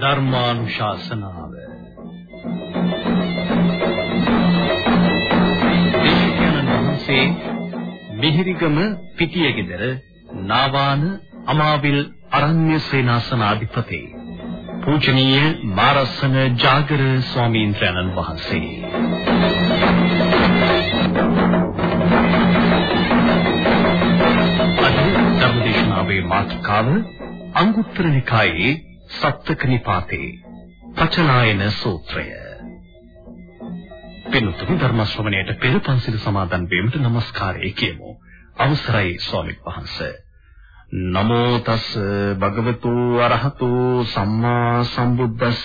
ධර්මානුශාසනාව. දේශකයන්න් වහන්සේ මිහිරිගම පිටියගෙදර නාවාන අමාවිල් අරණ්‍ය සේනාසනාධිපති පූජනීය මාරස්සන ජාගර ස්වාමීන් වහන්සේ. මාතෘකාව අංගුත්තර නිකායේ සප්තක නිපාතේ පචනායන සූත්‍රය. පින්තුනි ධර්ම ශ්‍රවණයට පෙර පන්සිල් සමාදන් වීමට নমස්කාරය කියමු. අවසරයි ස්වාමීන් වහන්සේ. නමෝ තස් භගවතු අරහතු සම්මා සම්බුද්දස්ස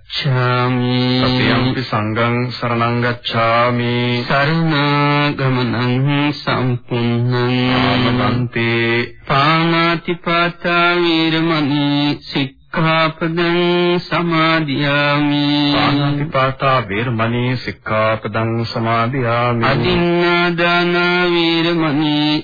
සතියම්පි සංඝං සරණං ගච්ඡාමි. සරණාගමනං සම්පූර්ණං. ආමන්තේ පාණාතිපාතා වීරමණී සික් සික්ඛාපදං සමාදියාමි. පාණාතිපාතා වේරමණී සික්ඛාපදං සමාදියාමි. අදින්නාදාන වේරමණී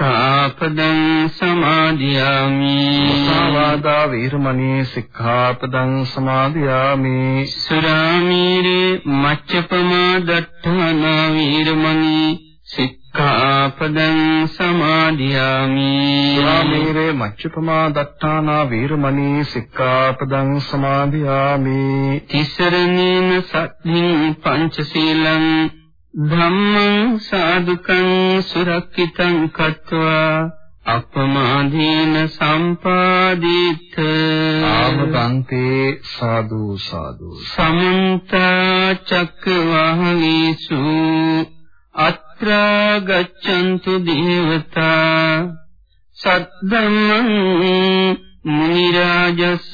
සික්ඛාපදං සමාදියාමි. මුසාවාදා වීරමණී සික්ඛාපදං සමාදියාමි. සුරාමීරේ මච්චපමා දට්ඨානා වීරමණී සික්ඛාපදං සමාදියාමි. සුරාමේරේ මච්චපමා දත්තානා වීරමණී සික්ඛාපදං සමාදියාමි. තිසරණේන සත්‍යින් පංචශීලං ධම්මං සාදුකං සුරක්ෂිතං කତ୍වා අපමාදීන සම්පාදිත ආමකන්තේ සාදු සාදු. සමන්ත චක්කවාහීසු අත් යත්‍රා ගච්ඡන්තු දේවතා සද්දම්මං මුනි රාජස්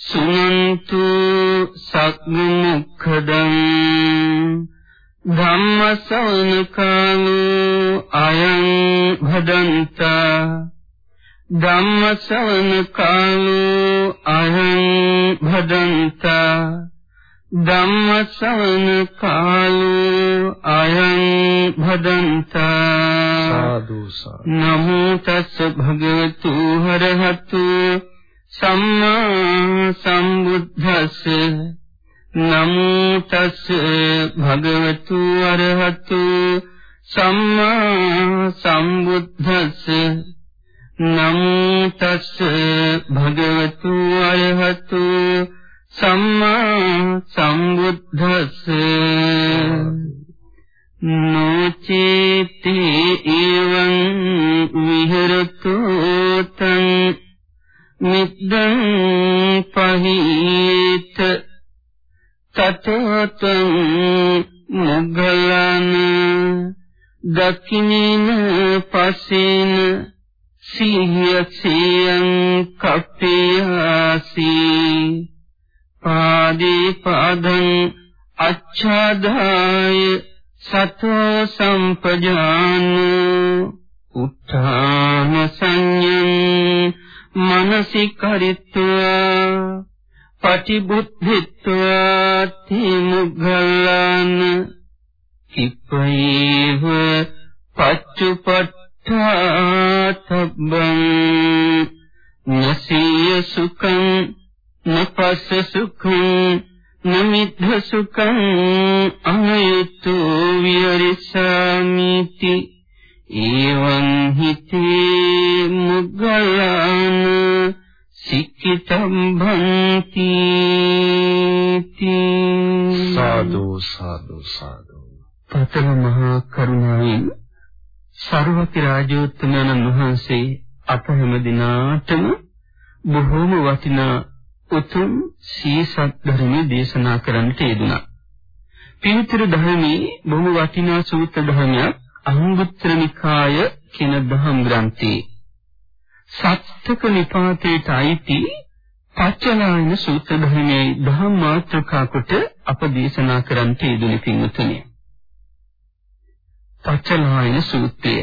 සුනන්තු සග්මුඛදං ධම්මසවන කාලෝ අයං භදන්තා. ධම්මසවන කාලෝ අයං භදන්තා. ධම්මසවන කාලෝ අයං භදන්තා. සාදු නමෝ තස් භගවතු හරහතු. සම්මා සම්බුද්දස්ස නමෝ තස් භගවතු අරහතු සම්මා සම්බුද්දස්ස. නමෝ තස් භගවතු අරහතු සම්මා සම්බුද්දස්ස. නොචේති එවං විහෙරතු තං. මිද්දං පහිත තතතං මොග්ගලන දකිනින පසින සිහිය සියං කප්පියාසී පාදී පාදං අච්ඡාදාය සතෝ සම්පජාන උත්තාන සංයං මනසි කරිත්වා පටිබුද්ධිත්වා තිමුග්ගලන කිප්පේව පච්චුපට්ඨාතබ්බං නසීය සුඛං නපස්ස සුඛං නමිද්ධ සුඛං අනයතු විරිසාමිති එවං හිතේ මුග්ගලාන සික්කිතම් භන්ති සාදු සාදු සාදු පතන මහා කරුණාවෙන් සර්වති රාජෝත්තමයන් වහන්සේ අප හැම දිනාටම බොහෝම වටිනා උතුම් සීසත් ධර්මයේ දේශනා කරන්නට යෙදුණා. පින්තර ධර්මයේ බොහොම වටිනා සූත්‍ර ධර්මයක් අංගුත්තර නිකාය කියන දහම් ග්‍රන්ථයේ සත්‍යක නිපාතේට අයිති පච්චනායන සූත්‍ර ධර්මයේ දහම් මාත්‍රකා කොට අප දේශනා කරන්නට යෙදුණු පින්තුනි. පච්චනායන සූත්‍රය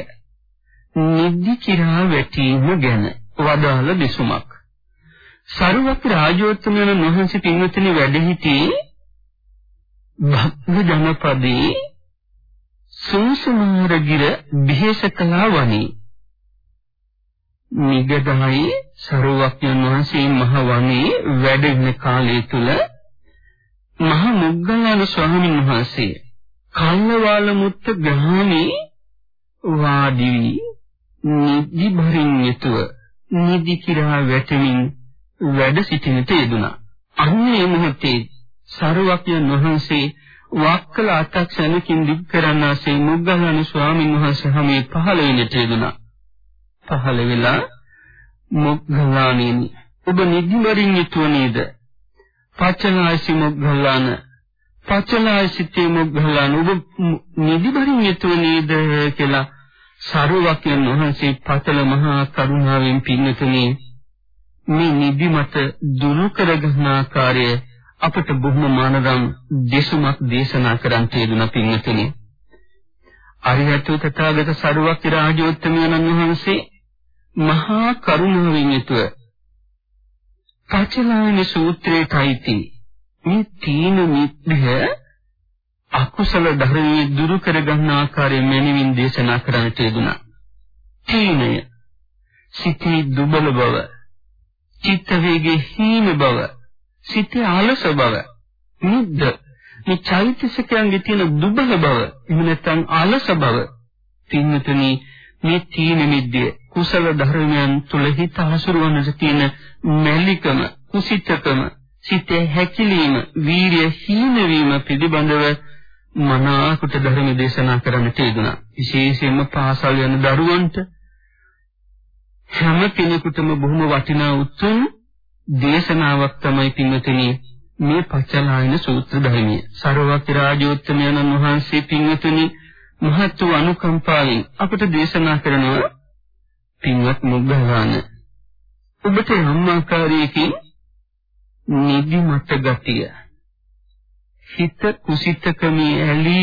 නිදි කිරා වැටීම ගැන වදාළ දෙසුමක්. සරුවක් රාජෝත්තමයන් වහන්සේ පින්වතුනි වැඩ සිටියේ භක්ත ජනපදයේ සූසුමාරගිර බිහෙසකලා වනි නිගදහයි සරුවක්යන් වහන්සේ මහ වනේ වැඩ ඉන්න කාලය තුල මහ මුග්ගලණ ස්වාමීන් වහන්සේ කල්ලවාල මුත්ත ග්‍රහණේ වාඩි වී නිදි භරින් යුතුව නිදි කිරා වැටමින් වැඩ සිටිනට යෙදුණා. අන්නේ මොහොතේ සරුවක්යන් වහන්සේ වක්කල අතක් සැනකින් දික් කරන්නාසේ මුග්ගලණ ස්වාමීන් වහන්සේ හැමේ පහළ වෙන්නට යෙදුණා. පහළ වෙලා මුග්ගලාණෙනි ඔබ නිදිමරින් යුතුව නේද? පචනායසි මුග්ගලාණ පචනායසිතේ මුග්ගලාණ ඔබ නිදිමරින් යුතුව නේද කියලා සරුවක්යන් වහන්සේ පතල මහා කරුණාවෙන් පින්නතුනේ මේ නිදිමත දුරු කරගන්න ආකාරය අපට බොහොම මානදම් දේශමක් දේශනා කරන් තියෙන පින්නතුනි. අරිහතු තථාගත සරුවක් රාජෝත්තමයන් වහන්සේ මහා කරුණාවෙන් යුතුව පචලායන සූත්‍රයටයි මේ තීන මිත්‍ය අකුසල ධර්මයේ දුරු කරගන්න ආකාරය මෙනිවින් දේශනා කරන්නට යෙදුණා. තීනය සිතේ දුබල බව චිත්ත වේගයේ හීන බව සිතේ ආලස බව නිද්ද මේ චෛතසිකයන්ගේ තියෙන දුබල බව එහෙම නැත්නම් ආලස බව තින්නතුනි මේ තීන මිද්දේ කුසල ධර්මයන් තුල හිත හසුරුවන්නට තියෙන මැලිකම කුසිතකම සිතේ හැකිලිම වීරිය හීන වීම පිළිබඳව මනාකොට ධර්ම දේශනා කරන්නට යෙදුණා විශේෂයෙන්ම පාසල් යන දරුවන්ට හැම කෙනෙකුටම බොහොම වටිනා උතුම් දේශනාවක් තමයි පින්වතුනි මේ පච්චලායන සූත්‍ර ධර්මය. සරවති රාජෝත්තමයන් වහන්සේ පින්වතුනි මහත් වූ අනුකම්පාවෙන් අපට දේශනා කරනවා පින්වත් මුග්ගලාන. ඔබට යම් ආකාරයකින් නිදිමත ගතිය හිත කුසිතකමේ ඇලි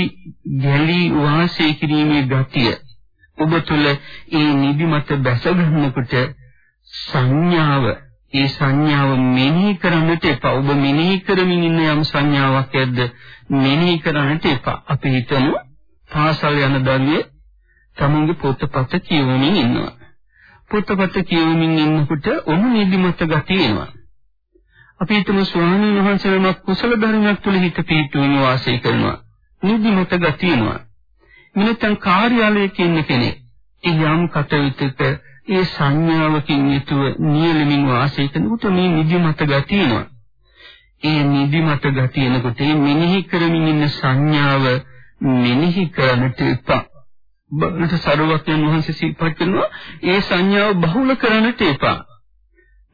ගැලි වාසය කිරීමේ ගතිය ඔබ තුළ ඒ නිදිමත බැස ගන්නකොට සංඥාව ඒ සංඥාව මෙනෙහි කරන්නට එපා. ඔබ මෙනෙහි කරමින් ඉන්න යම් සංඥාවක් ඇද්ද මෙනෙහි කරන්නට එපා. අපි හිතමු පාසල් යන දරුවේ තමුන්ගේ පොතපත කියවමින් ඉන්නවා. පොතපත කියවමින් ඉන්නකොට ඔහු නිදිමත ගතිය එනවා. අපි හිතමු ස්වාමීන් වහන්සේ නමක් කුසල ධර්මයක් තුළ හිත පිහිටුවන වාසය කරනවා. නිදිමත ගතිය එනවා. නැත්නම් කාර්යාලයක ඉන්න කෙනෙක් යම් කටයුත්තක ඒ සංඥාවකින් යුතුව නියලමින් වාසය කරනකොට මේ නිදිමත ගතියනවා. ඒ නිදිමත ගතියනකොට මේ මෙනෙහි කරමින් ඉන්න සංඥාව මෙනෙහි කරන්නට එපා. බලට සරුවක්යන් වහන්සේ සිල්පත් කරනවා ඒ සංඥාව බහුල කරන්නට එපා.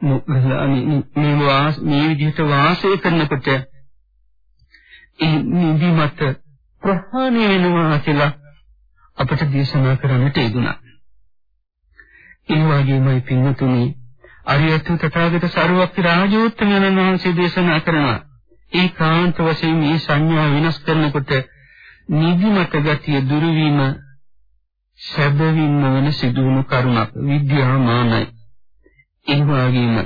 මේ වාස මේ විදිහට වාසය කරනකොට ඒ නිදිමත ප්‍රහාණය වෙනවා කියලා අපට දේශනා කරන්නට යෙදුණා. ඒ වගේමයි පින්තුනි අරියත් තථාගත සරුවක් රාජෝත්තමයන් වහන්සේ දේශනා කරනවා ඒකාන්ත වශයෙන් මේ සංඥා වෙනස් කරනකොට නිදිමත ගතිය දුරු වීම සැබවින්ම වෙන සිදුවුණු කරුණක් විද්‍යාමානයි. ඒ වගේම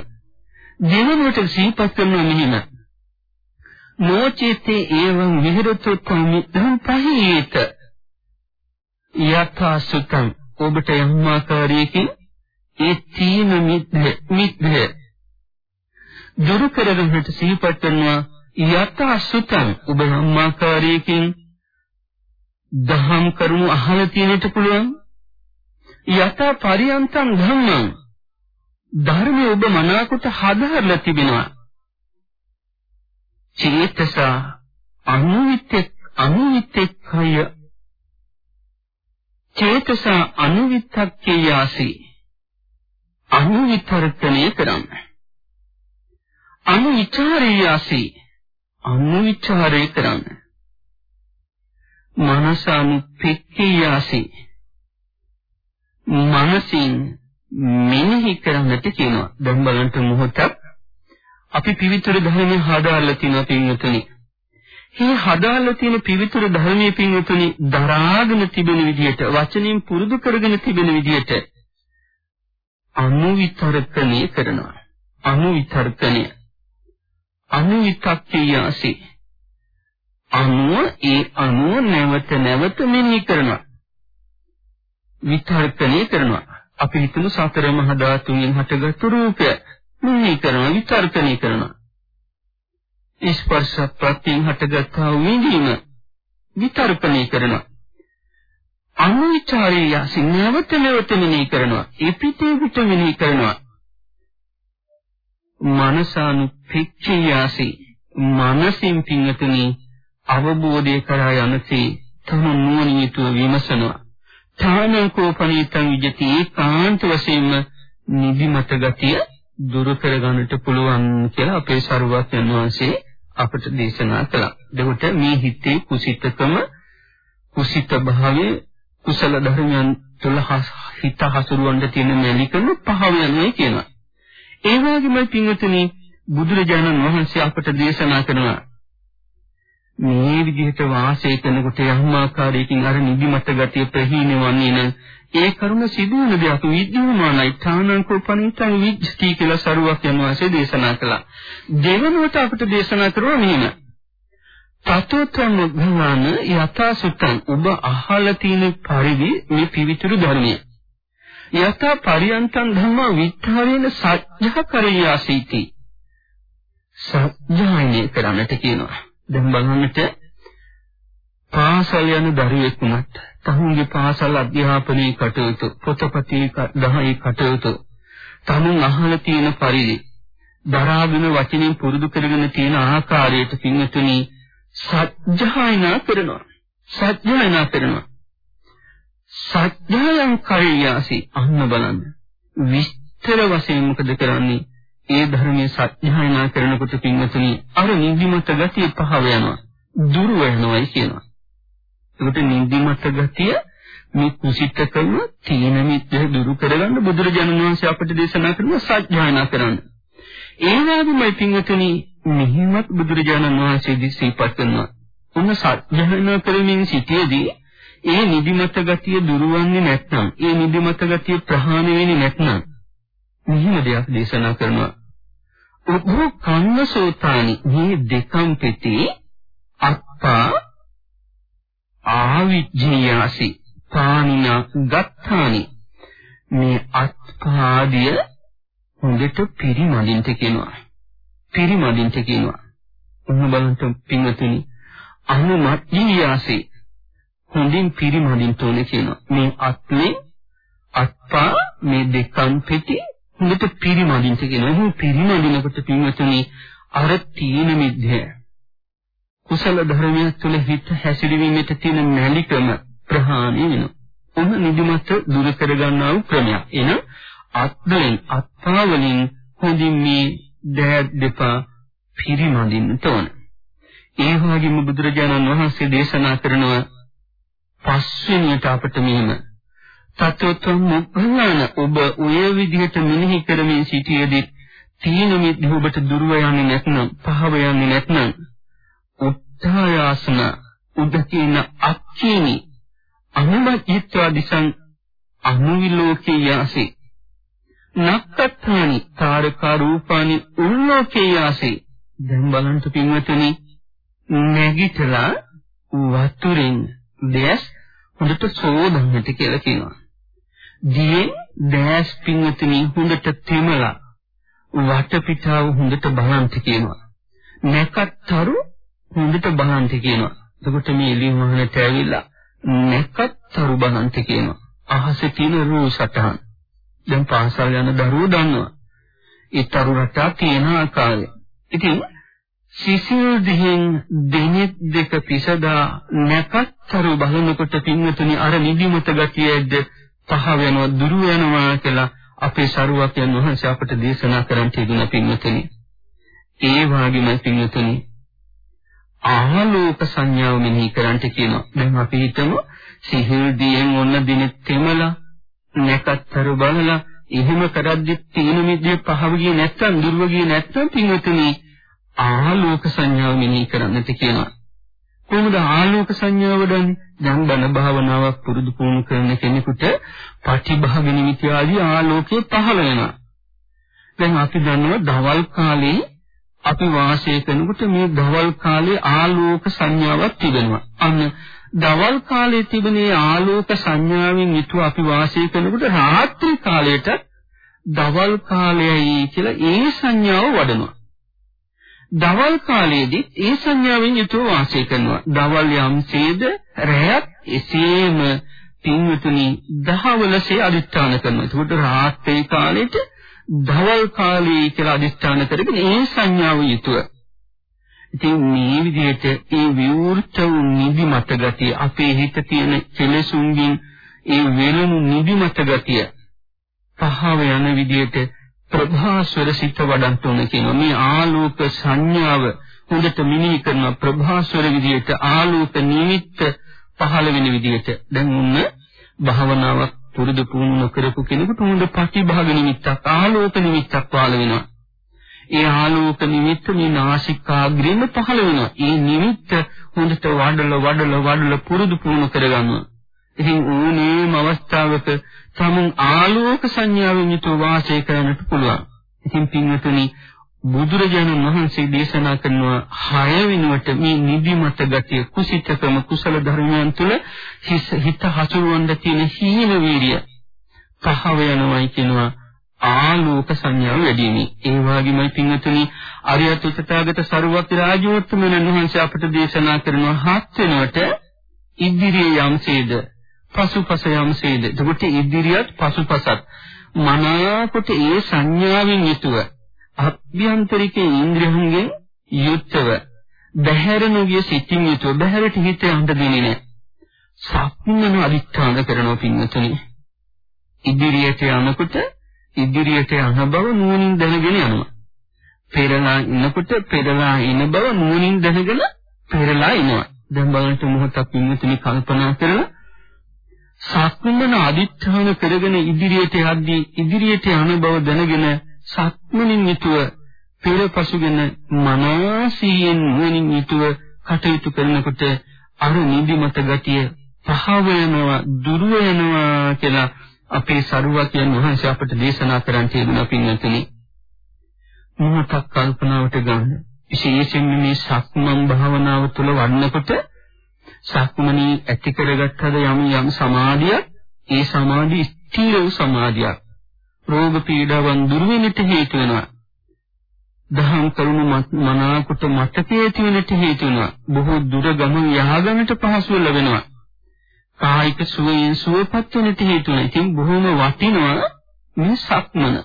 දෙවනුවට සිහිපත් කරන මෙහිම නොචේතේ ඒවං විහෙරතු තමිතං පහීත යථා සුතං ඔබට යම් ආකාරයකින් ඒ තීන මිද්ද දුරු කරගන්නට සිහිපත් කරනවා යථා සුතං ඔබ යම් ආකාරයකින් දහම් කරුණු අහලා තියෙනට පුළුවන්. යථා පරියන්තං ධම්මං. ධර්මයේ ඔබ මනාකොට හදාරලා තිබෙනවා. චේතස අනුවිතෙක් අනුවිතෙක්ඛය. චේතස අනුවිතක්ඛයාසි අනුවිතරකණය කරන්න. අනුවිචාරයාසි අනුවිචාරය කරන්න. මනසානුපෙක්ඛයාසි මනසින් මෙනෙහි කරන්නට කියනවා දැන් බලන්න මොහොතක් අපි පිවිතුරු ධර්මයේ හදාarලා තියෙනවා පින්වතුනි. මේ හදාarලා තියෙන පිවිතුරු ධර්මයේ පින්වතුනි දරාගෙන තිබෙන විදිහට වචනින් පුරුදු කරගෙන තිබෙන විදිහට අනුවිතරකණය කරනවා. අනුවිතරකණය. අනුවිතක්කේයසි. අනුව ඒ අනුව නැවත නැවත මෙනෙහි කරනවා. විතරකණය කරනවා. අපි හිතමු සතර මහා ධාතුන්ගෙන් හටගත්තු රූපය. මෙහි කරනවා විතර්කණය කරනවා ස්පර්ශ ප්‍රත්‍යයෙන් හටගත්තා වූ විඳීම විතර්කණය කරනවා අනුවිචාරය සින්නවත නැවත මෙනෙහි කරනවා එපිටේ පිට මෙනෙහි කරනවා මනසානුපෙක්ඛයාසි මනසින් පිංගතුනි අවබෝධය කරා යනසේ තම නුවණින් යුතුව විමසනවා ථානකෝපනීතං විජති ඒකාන්ත වශයෙන්ම නිදිමත ගතිය දුරු කරගන්නට පුළුවන් කියලා අපේ සරුවත්යන් වහන්සේ අපට දේශනා කළා. එතකොට මේ හිතේ කුසිතකම කුසිත භාවයේ කුසල ධර්මයන් තුළ හිත හසුරුවන්න තියෙන මැලිකම පහව යනවා කියනවා. ඒ වගේම පින්වතුනි බුදුරජාණන් වහන්සේ අපට දේශනා කරනවා මේ විදිහට වාසය කරනකොට යම් ආකාරයකින් අර නිදිමත ගතිය ප්‍රහීනවන්නේ නම් ඒ කරුණ සිදුවන දෙයක් විද්‍යාමානයි ඨානංකෝපනිතං විජ්ජති කියලා සරුවක් යන වාසේ දේශනා කළා. දෙවනුවට අපිට දේශනා කරුවා මෙහෙම. තතෝත්‍රම භවන යථාසුතං ඔබ අහලා තියෙන පරිදි මේ පිවිතුරු ධර්මය. යථා පරියන්තං ධම්ම විත්තරේන සත්‍යහ කරියාසීති. සත්‍යයනේ කරන්නට කියනවා. දැන් බලන්නට පාසල් යන දරුවෙක් වුණත් තමුන්ගේ පාසල් අධ්‍යාපනයේ කටයුතු පොතපතේ දහයේ කටයුතු තමුන් අහලා තියෙන පරිදි දරාගෙන වචනින් පුරුදු කරගෙන තියෙන ආකාරයට පින්තුනි සත්‍යයනා කරනවා. සත්‍යයනා කරනවා. සත්‍යයන් කරියාසි අන්න බලන්න. විස්තර වශයෙන් මොකද කරන්නේ? ඒ ධර්මයේ සත්‍යයනා කරනකොට පින්තුනි අර නිදිමත ගතිය පහව යනවා දුර වෙනවායි කියනවා ඒකට නිදිමත ගතිය මේ කුසිතකම තීන මිද්ද දුරු කරගන්න බුදුරජාණන් වහන්සේ අපට දේශනා කරන සත්‍යයනා කරන්න. ඒ වගේමයි පින්වතුනි මෙහිමත් බුදුරජාණන් වහන්සේ දිසිපත් කරනවා. උන්න සත්‍යයනා කරමින් සිටියේදී ඒ නිදිමත ගතිය දුරවන්නේ නැත්නම් ඒ නිදිමත ගතිය ප්‍රහාණය වෙන්නේ නැත්නම් මෙහිම දෙයක් දේශනා කරනවා. උභෝ කන්නසෝතානි මේ දෙකම් පෙති අත්තා ආවිජ්ජියාසි පානිනා ගත්තානි. මේ අත්පාදිය හොඳට පිරිමදින්ට කියනවා පිරිමදින්ට කියනවා උන්න බලන්න පින්වතුනි අනුමත්ජියාසි හොඳින් පිරිමදින්ට ඕනේ කියනවා මේ අත්නේ අත්පා මේ දෙකන් පෙති හොඳට පිරිමදින්ට කියනවා මේ පිරිමදිනකොට පින්වතුනි අර තීන මිද්‍ය කුසල ධර්මයක් තුළ හිත හැසිරවීමට තියෙන මැලිකම ප්‍රහාණය වෙනවා. උන නිදිමත දුරු කරගන්නා වූ ක්‍රමයක්. එන අත්වලින් අත්පාවලින් හොඳින් මේ දෑත් දෙපා පිරිමදින්නට ඕන. ඒ වගේම බුදුරජාණන් වහන්සේ දේශනා කරනවා පස්වෙනියට අපට මෙහෙම තත්වතුම් මුඛාන ඔබ ඔය විදිහට මෙනෙහි කරමින් සිටියේදී තීන මිද්ද ඔබට දුරව යන්නේ නැත්නම් පහව යන්නේ නැත්නම් සේනාසන උදකින අක්කීනි අනුමච්චිත්වා දිසං අනුවිලෝකේ යසි නක්කත්තානි තාරකා රූපානි උල්ලෝකේ යසි දැන් බලන්න පින්වතුනි නැගිටලා වතුරෙන් දැස් හොඳට සෝදන්නට කියලා කියනවා. දියෙන් දැස් පින්වතුනි හොඳට තෙමලා වටපිටාව හොඳට බලන්ට කියනවා. නැකත්තරු හොඳට බලන්ට කියනවා. එතකොට මේ එළිය මහනට ඇවිල්ලා නැකත්තරු බලන්ට කියනවා. අහසේ තියෙන රූ සටහන්. දැන් පාසල් යන දරුවෝ දන්නවා. ඒ තරු රටා තියෙන ආකාරය. ඉතින් සිසිල් දිහෙන් දෙනෙත් දෙක පිසදා නැකත්තරු බලනකොට පින්වතුනි අර නිදිමත ගතියද පහ වෙනවා දුරු වෙනවා කියලා අපේ ශරුවක්යන් වහන්සේ අපට දේශනා කරන් තිබුණ පින්වතුනි. ඒ වගේම පින්වතුනි ආලෝක සංඥාව මෙනෙහි කරන්ට කියනවා. දැන් අපි හිතමු සිහිල් දියෙන් ඔන්න දිනෙත් තෙමලා නැකත්තර බලලා එහෙම කරද්දි තීන මිදිය පහව ගියේ නැත්තම් දුර්ව ගියේ නැත්තම් පින්වතුනි ආලෝක සංඥාව මෙනෙහි කරන්නට කියනවා. කොහොමද ආලෝක සංඥාව වඩන්නේ? දැන් බණ භාවනාවක් පුරුදු පුහුණු කරන කෙනෙකුට පටිභාග නිමිති ආදී ආලෝකය පහළ වෙනවා. දැන් අපි දන්නවා දවල් කාලේ අපි වාසය කරනකොට මේ දවල් කාලේ ආලෝක සංඥාවක් තිබෙනවා. අන්න දවල් කාලේ තිබෙනේ ආලෝක සංඥාවෙන් යුතුව අපි වාසය කරනකොට රාත්‍රී කාලයට දවල් කාලයයි කියලා ඒ සංඥාව වඩනවා. දවල් කාලයේදී ඒ සංඥාවෙන් යුතුව වාසය කරනවා. දවල් යම්සේද රැයත් එසේම පින්වතුනි දහවලසේ අදිස්ථාන කරනවා. ඒකට රාත්‍රී කාලෙට දවල් කාලේ කියලා අදිස්ථාන කරගෙන ඒ සංඥාව යුතුව ඉතින් මේ විදිහට ඒ විවෘත වූ නිදිමත ගතිය අපේ හිත තියෙන කෙලෙසුන්ගෙන් ඒ වෙලුණු නිදිමත ගතිය පහව යන විදිහට ප්‍රභාස්වර සිත වඩන්ට ඕන කියනවා මේ ආලෝක සංඥාව හොඳට මිනී කරන ප්‍රභාස්වර විදිහට ආලෝක නිමිත්ත පහළ වෙන විදිහට දැන් උන්න භාවනාවක් පුරුදු පුහුණු කරපු කෙනෙකුට හොඳ ප්‍රතිභාග නිමිත්තක් ආලෝක නිමිත්තක් පහළ වෙනවා ඒ ආලෝක නිමිත්ත මේ නාසිකාග්‍රේම පහළ වෙනවා. ඒ නිමිත්ත හොඳට වඩල වඩල වඩල පුරුදු පුහුණු කරගන්නවා. ඉතින් ඕනෑම අවස්ථාවක තමුන් ආලෝක සංඥාවෙන් යුතුව වාසය කරන්නට පුළුවන්. ඉතින් පින්වතුනි බුදුරජාණන් වහන්සේ දේශනා කරනවා හය වෙනුවට මේ නිදිමත ගතිය කුසිතකම කුසල ධර්මයන් තුළ හිත හසුරවන්න තියෙන හීන වීරිය පහව යනවායි කියනවා ආලෝක සංඥාව වැඩි වෙමි. ඒ වගේමයි පින්වතුනි අරියත් උතතාගත සරුවත් රාජෝත්තමයන් වහන්සේ අපට දේශනා කරනවා හත් වෙනකොට ඉදිරිය යම්සේද පසුපස යම්සේද. එතකොට ඉදිරියත් පසුපසත් මනාකොට ඒ සංඥාවෙන් යුතුව අභ්‍යන්තරික ඉන්ද්‍රියන්ගෙන් යුක්තව බහැර නොගිය සිතින් යුතුව බහැරට හිත යන්න දෙන්නේ නැහැ. සක්මන අදිඨාන කරනවා පින්වතුනි. ඉදිරියට යනකොට ඉදිරියට යන බව නුවණින් දැනගෙන යනවා. පෙරලා ඉනකොට පෙරලා ඉන බව නුවණින් දැනගෙන පෙරලා ඉනවා. දැන් බලන්න මොහොතක් ඉන්නතුනි කල්පනා කරලා සක්මන අදිඨාන කරගෙන ඉදිරියට යද්දී ඉදිරියට යන බව දැනගෙන සක්මනින් යුතුව පෙරපසුගෙන මනසියෙන් නුවණින් යුතුව කටයුතු කරනකොට අර නිදිමත ගතිය පහව වෙනවා දුර වෙනවා කියලා අපේ සරුවකයන් වහන්සේ අපට දේශනා කරන් තියෙනවා පින්වතුනි. මොහොතක් කල්පනාවට ගන්න. විශේෂයෙන්ම මේ සක්මන් භාවනාව තුළ වඩනකොට සක්මණී ඇති කරගත්තද යම් යම් සමාධිය ඒ සමාධි ස්ථීර වූ සමාධියක්. රෝග පීඩාවන් දුරු වෙන්නට හේතු වෙනවා. දහම් කරුණු මනාකොට මතකයේ තියෙන්නට හේතු වෙනවා. බොහෝ දුර ගමන් යහගන්නට පහසු ලැබෙනවා. කායික සුවයෙන් සුවපත් වෙන්නට හේතු වෙනවා. ඉතින් බොහොම වටිනවා මේ සක්මන.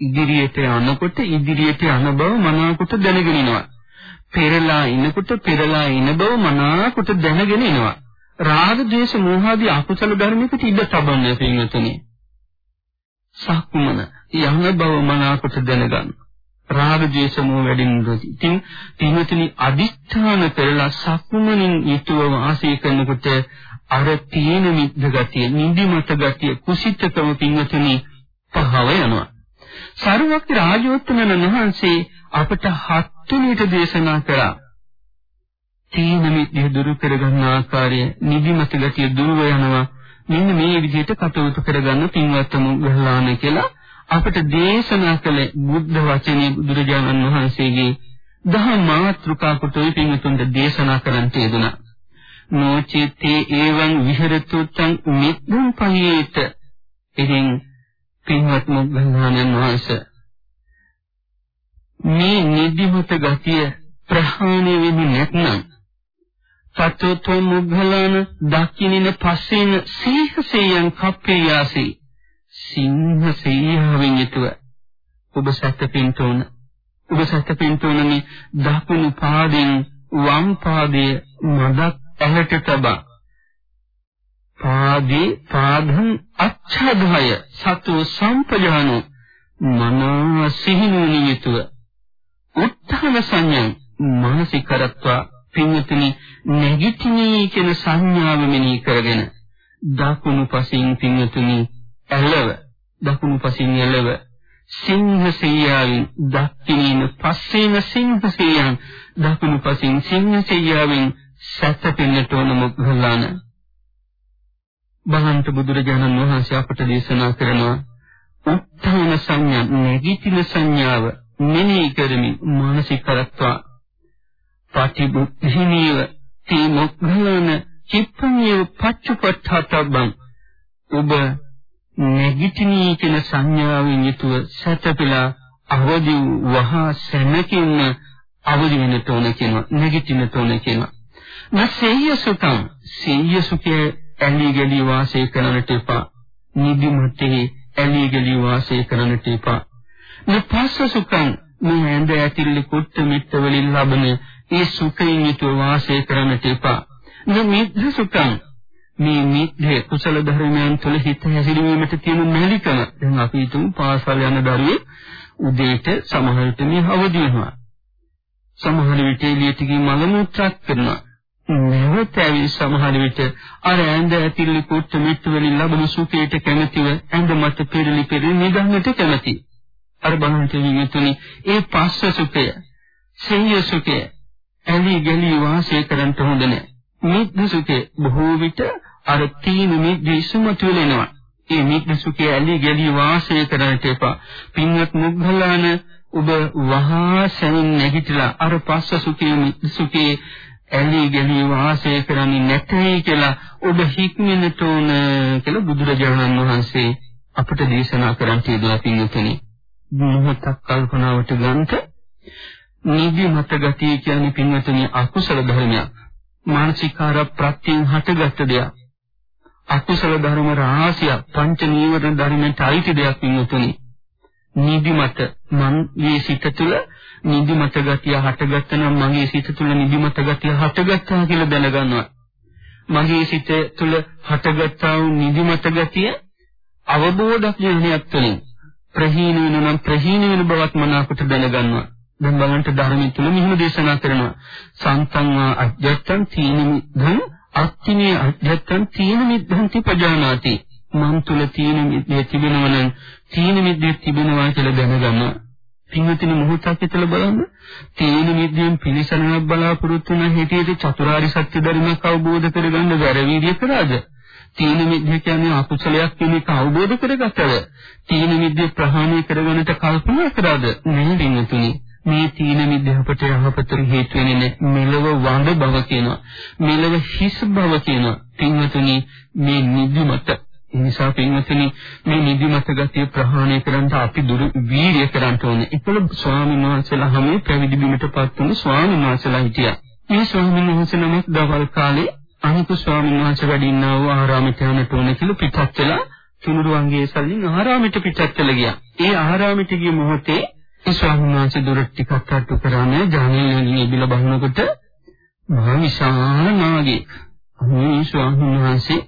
ඉදිරියට යනකොට ඉදිරියට යන බව මනාකොට දැනගෙන ඉනවා. පෙරලා ඉනකොට පෙරලා ඉන බව මනාකොට දැනගෙන ඉනවා. රාග, ද්වේෂ, මෝහ ආදී අකුසල ධර්මයකට ඉඩ තබන්නේ පින්වතුනි. සක්මන යන බව මනාකොට දැනගන්න. රාග ද්වේෂ මෝහ වැඩිෙනුනොත් ඉතින් පින්වතුනි අදිස්ථාන කරලා සක්මනින් යුතුව වාසය කරනකොට අර තීන මිද්ද ගතිය, නිදිමත ගතිය, කුසිතකම පින්වතුනි පහව යනවා. සරුවක්ති රාජෝත්තමයන් වහන්සේ අපට හත් තුනට දේශනා කළා. තීන මිද්‍ය දුරු කරගන්න ආකාරය නිදිමත ගතිය දුරව යනවා. මෙන්න මේ විදිහට කටයුතු කරගන්න පින්වත්තුමු ගහලාන කියලා අපට දේශනා කළ බුද්ධ වචනේ බුදුරජාණන් වහන්සේගේ දහම් මාත්‍රිකා කොටුයි පින්වතුන්ට දේශනා කරන්න තියදුනා නොචිතේ එවං විහෙරතු තං මිද්දුම් පහේත ඉතින් පින්වත් මොග්ගල්ලාණන් වහන්සේ මේ නිදිමත ගතිය ප්‍රහාණය වෙන්නේ නැත්නම් සත්වතෝ මුග්ගලන දකින්න පස්සෙන් සීහසෙයන් කප්පියාසි සිංහ සීයාවෙන් යුතුව ඔබ සත්පින්තෝන ඔබ සත්පින්තෝනනි දකුණු පාදයෙන් වම් පාදයේ මදක් ඇහැට තබා පාදී පාදං අච්ඡාදය සතු සම්පජානෝ මනෝ සිහිනුනි යුතුව උත්තාන සංඥා මානසිකරත්වා පින්වතුනි නැගිටිනී කියන සංඥාව මෙනෙහි කරගෙන දකුණු පසින් පින්වතුනි ඇලව දකුණු පසින් ඇලව සිංහ සීයාවෙන් දක්ෂිනින පස්සේන සිංහ සීයන් දකුණු පසින් සිංහ සීයාවෙන් සැතපෙන්නට ඕන මොග්ගලාන බහන්ත බුදුරජාණන් වහන්සේ අපට දේශනා කරනවා උත්තාන සංඥා නැගිටින සංඥාව මෙනෙහි කරමින් මානසික කරත්වා පටිබුද්ධිනීව තීමොක්ඛලන චිත්තනිය පච්චපට්ඨතබ්බං ඔබ නැගිටිනී කියන සංඥාවෙන් යුතුව සැතපීලා අවදි වහා සැනකින්න අවදි වෙන්න ඕන කියනවා නැගිටින්න ඕන කියනවා නැසෙය සුතං සීය සුඛයේ ඇලි ගලි වාසය කරන්නට එපා. නිදිමතේ ඇලි ගලි වාසය කරන්නට එපා. නපස්ස සුඛං මේ ඇඳ ඇතිලි කුට්ට මිට්ට වලින් ලබන ඒ සුඛයෙන් යුතුව වාසය කරන්නට එපා. නිමිද්ධ සුඛං මේ මිත්‍ය කුසල ධර්මයන් තුළ හිත හැසිරීමට තියෙන මැලිකම. දැන් අපි හිතමු පාසල් යන දරුවෙක් උදේට සමහර විට මේ අවදි වෙනවා. සමහර විට එළියට ගිහින් මල මුත්‍රාත් කරනවා. නැවත ඇවි සමහර විට අර ඇඳ ඇතිලි කුට්ට මිට්ට වලින් ලබන සුඛයට කැමැතිව ඇඳ මත පෙරලි පෙරලි නිදන්නට කැමැති. අර බලන්න තියෙන්නේ ඒ පස්ස සුඛය, සෙය්‍ය සුඛය, ඇලි ගලි වාසය කරන්න හොඳ නැහැ. මිද්දසුකේ බොහෝ විට අර තීන මිද්ද ඉසුමතු වෙනවා. ඒ මිද්දසුකේ ඇලි ගලි වාසය කරන්නට එපා. පින්වත් මුග්ගලාන ඔබ වහා සැනින් නැගිටලා අර පස්ස සුකේ මිද්දසුකේ ඇලි ගලි වාසය කරන්නේ නැtei කියලා ඔබ හික්මෙන්නට ඕන කියලා බුදුරජාණන් වහන්සේ අපට දේශනා කරන් තියෙනවා පින්වතුනි. මොහොතක් කල්පනාවට ගන්නට නිදි මත ගතිය කියන්නේ පින්වතුනි අකුසල ධර්මයක්. මානසිකාර ප්‍රත්‍යයෙන් හටගත් දෙයක්. අකුසල ධර්ම රාශිය පංච නීවරණ ධර්මයට අයිති දෙයක් පින්වතුනි. නිදිමත මගේ සිත තුළ නිදිමත ගතිය හටගත්ත නම් මගේ සිත තුළ නිදිමත ගතිය හටගත්තා කියලා දැනගන්නවා. මගේ සිත තුළ හටගත්තා වූ නිදිමත ගතිය අවබෝධ ඥානයක් තුළින් ප්‍රහීන වෙනනම් ප්‍රහීන වෙන බවක් මනාකොට දැනගන්නවා. දැන් බලන්න ධර්මයේ තුල මෙහිම දේශනා කරනවා. සන්තං අජ්ජත්තං තීන මිද්ධං අත්තිනේ අජ්ජත්තං තීන මිද්ධං තිපජානාති. මන් තුල තීන මිද්දේ තිබෙනවා නම් තීන මිද්දේ තිබෙනවා කියලා දැනගන්න. පින්වතුනි මොහොතක් හිතලා බලන්න. තීන මිද්දෙන් පිළිසරණක් බලාපොරොත්තු වෙන හැටියට චතුරාර්ය සත්‍ය ධර්මයක් අවබෝධ කරගන්න වැරවිදිය කරාද? තීන මිද්දේ කියන්නේ අකුසලයක් කියන එක අවබෝධ කරගත්තද? තීන මිද්දේ ප්‍රහාණය කරගන්නට කල්පනා කරාද? නැහැ පින්වතුනි. මේ තීන මිද්ද අපට යහපතට හේතු වෙන්නේ මෙලව වඳ බව කියනවා. මෙලව හිස් බව කියනවා. පින්වතුනි මේ නිදිමත නිසා පින්වතුනි මේ නිදිමත ගතිය ප්‍රහාණය කරන්න අපි දුරු වීර්ය කරන්න ඕනේ. ඒකල ස්වාමීන් වහන්සේලා හැම පැවිදි බිමටපත් වුණු ස්වාමීන් වහන්සේලා හිටියා. මේ ස්වාමීන් වහන්සේ නමක් දවල් කාලේ අනිකු ස්වාමීන් වහන්සේ වැඩ ඉන්නා වූ ආරාමයට යන්නට ඕනේ කියලා පිටත් වෙලා තුනුරුවන්ගේ සල්ලින් ආරාමයට පිටත් වෙලා ගියා. ඒ ආරාමයට ගිය මොහොතේ ඒ ස්වාමීන් වහන්සේ දුර ටිකක් අට්ටු කරානේ ජානීයන්ගේ බිල බහනකොට මහා විශාල නාගයෙක්. මේ ස්වාමීන් වහන්සේ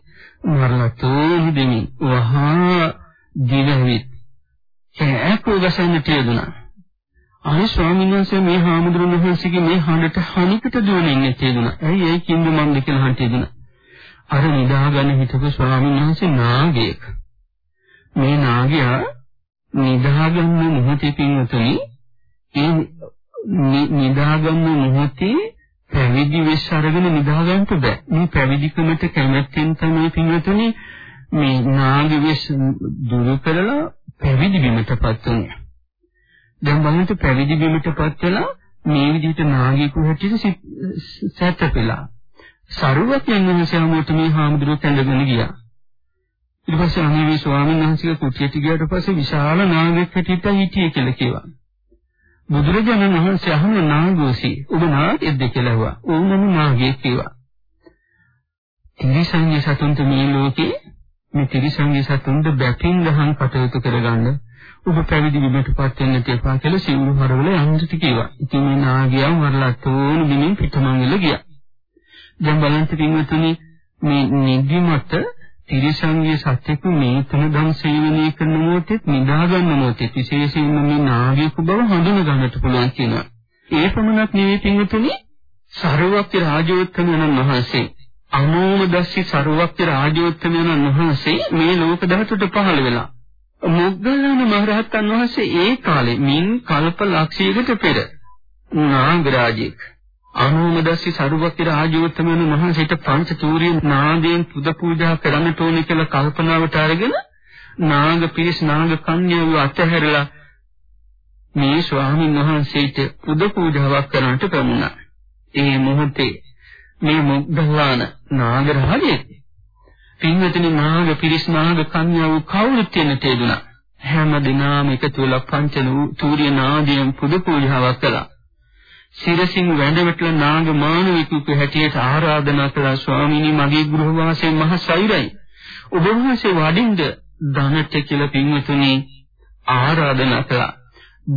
මරලතෝ දෙමි වහා දිවෙවි. කෑකෝ ගසන්නට යෙදුණා. අනේ ස්වාමීන් වහන්සේ මේ හාමුදුරුවෝ වහන්සේගේ මේ හඬට හනිකට දුවන්නේ තේදුණා. ඇයි ඒ කිඳු මන්ද කියලා හඬ තේදුණා. අර නිදාගන්න හිටපු ස්වාමීන් වහන්සේ නාගයෙක්. මේ නාගයා නිදාගන්න මොහොතේ පින්වතුනි ඒ නිදාගන්න මොහොතේ පැන පැවිදි වෙස් අරගෙන නිදාගන්න බෑ. මේ පැවිදිකමට කැමැත්තෙන් තමයි පින්වතුනි මේ නාග වෙස් දුරු කරලා පැවිදි වීමටපත් උනේ. දැන් බලන්න පැවිදි වීමටපත් වෙලා මේ විදිහට නාගයෙකු හැටියට සැතපෙලා. සරුවත් යන වහන්සේමෝට මේ හාමුදුරුවෝ කැඳගෙන ගියා. ඊට පස්සේ අනිවි ස්වාමීන් වහන්සේගේ කුටියට ගියාට පස්සේ විශාල නාගයෙක් හැටියට හිටියේ කියලා කිව්වා. බුදුරජාණන් වහන්සේ අහන නාගෝසි ඔබ නාගයෙක්ද කියලා ඇහුවා. ඕනම නාගයෙක් කිව්වා. තිරිසන්ගේ සතුන්ට මේ ලෝකේ මේ තිරිසන්ගේ සතුන්ට බැපින් ගහන් කටයුතු කරගන්න ඔබ පැවිදි වීමටපත් වෙන්න තියපා කියලා සිවුරු හරවල යන්නට කිව්වා. ඉතින් මේ නාගයා මරලා තෝන බිමින් පිටමංගල ගියා. දැන් බලන්න පින්වතුනි මේ නිදිමත තිරිසන්ගේ සත්‍යක මේ තුන දන් සේවනය කරන මොහොතේ නිදා ගන්න මොහොතේ විශේෂයෙන්ම මේ නාගයෙකු බව හඳුන ගන්නට පුළුවන් කියනවා. ඒ පමණක් නෙවෙයි පින්වතුනි සරුවක්ති රාජෝත්තමයන් වහන්සේ අනෝමදස්සි සරුවක්ති රාජෝත්තමයන් වහන්සේ මේ ලෝක ධාතුවට පහළ වෙලා මොග්ගල්ලාන මහරහතන් වහන්සේ ඒ කාලේ මින් කල්ප ලක්ෂයකට පෙර නාගරාජෙක් අනුමදස්සි සරුවක්ති රාජෝත්තමයන් වහන්සේට පංච තූරිය නාදයෙන් පුද පූජා කරන්නට ඕනේ කියලා කල්පනාවට අරගෙන නාග පිරිස් නාග කන්‍යාව අතහැරලා මේ ස්වාමීන් වහන්සේට පුද පූජාවක් කරන්නට පැමුණා. ඒ මොහොතේ මේ මොග්ගල්ලාන නාගරාජේ පින්වතුනි නාග පිරිස් නාග කන්‍යාව කවුරුත් වෙන තේදුනා. හැම දිනම එකතු වෙලා පංච තූරිය නාදයෙන් පුද පූජාවක් කළා. සිරසින් වැඳවටලා නාග මානවිකයෙකු හැටියට ආරාධනා කළා ස්වාමීනි මගේ ගෘහවාසයේ මහ සෛරයි ඔබ වහන්සේ වඩින්ද ධනට කියලා පින්වතුනි ආරාධනා කළා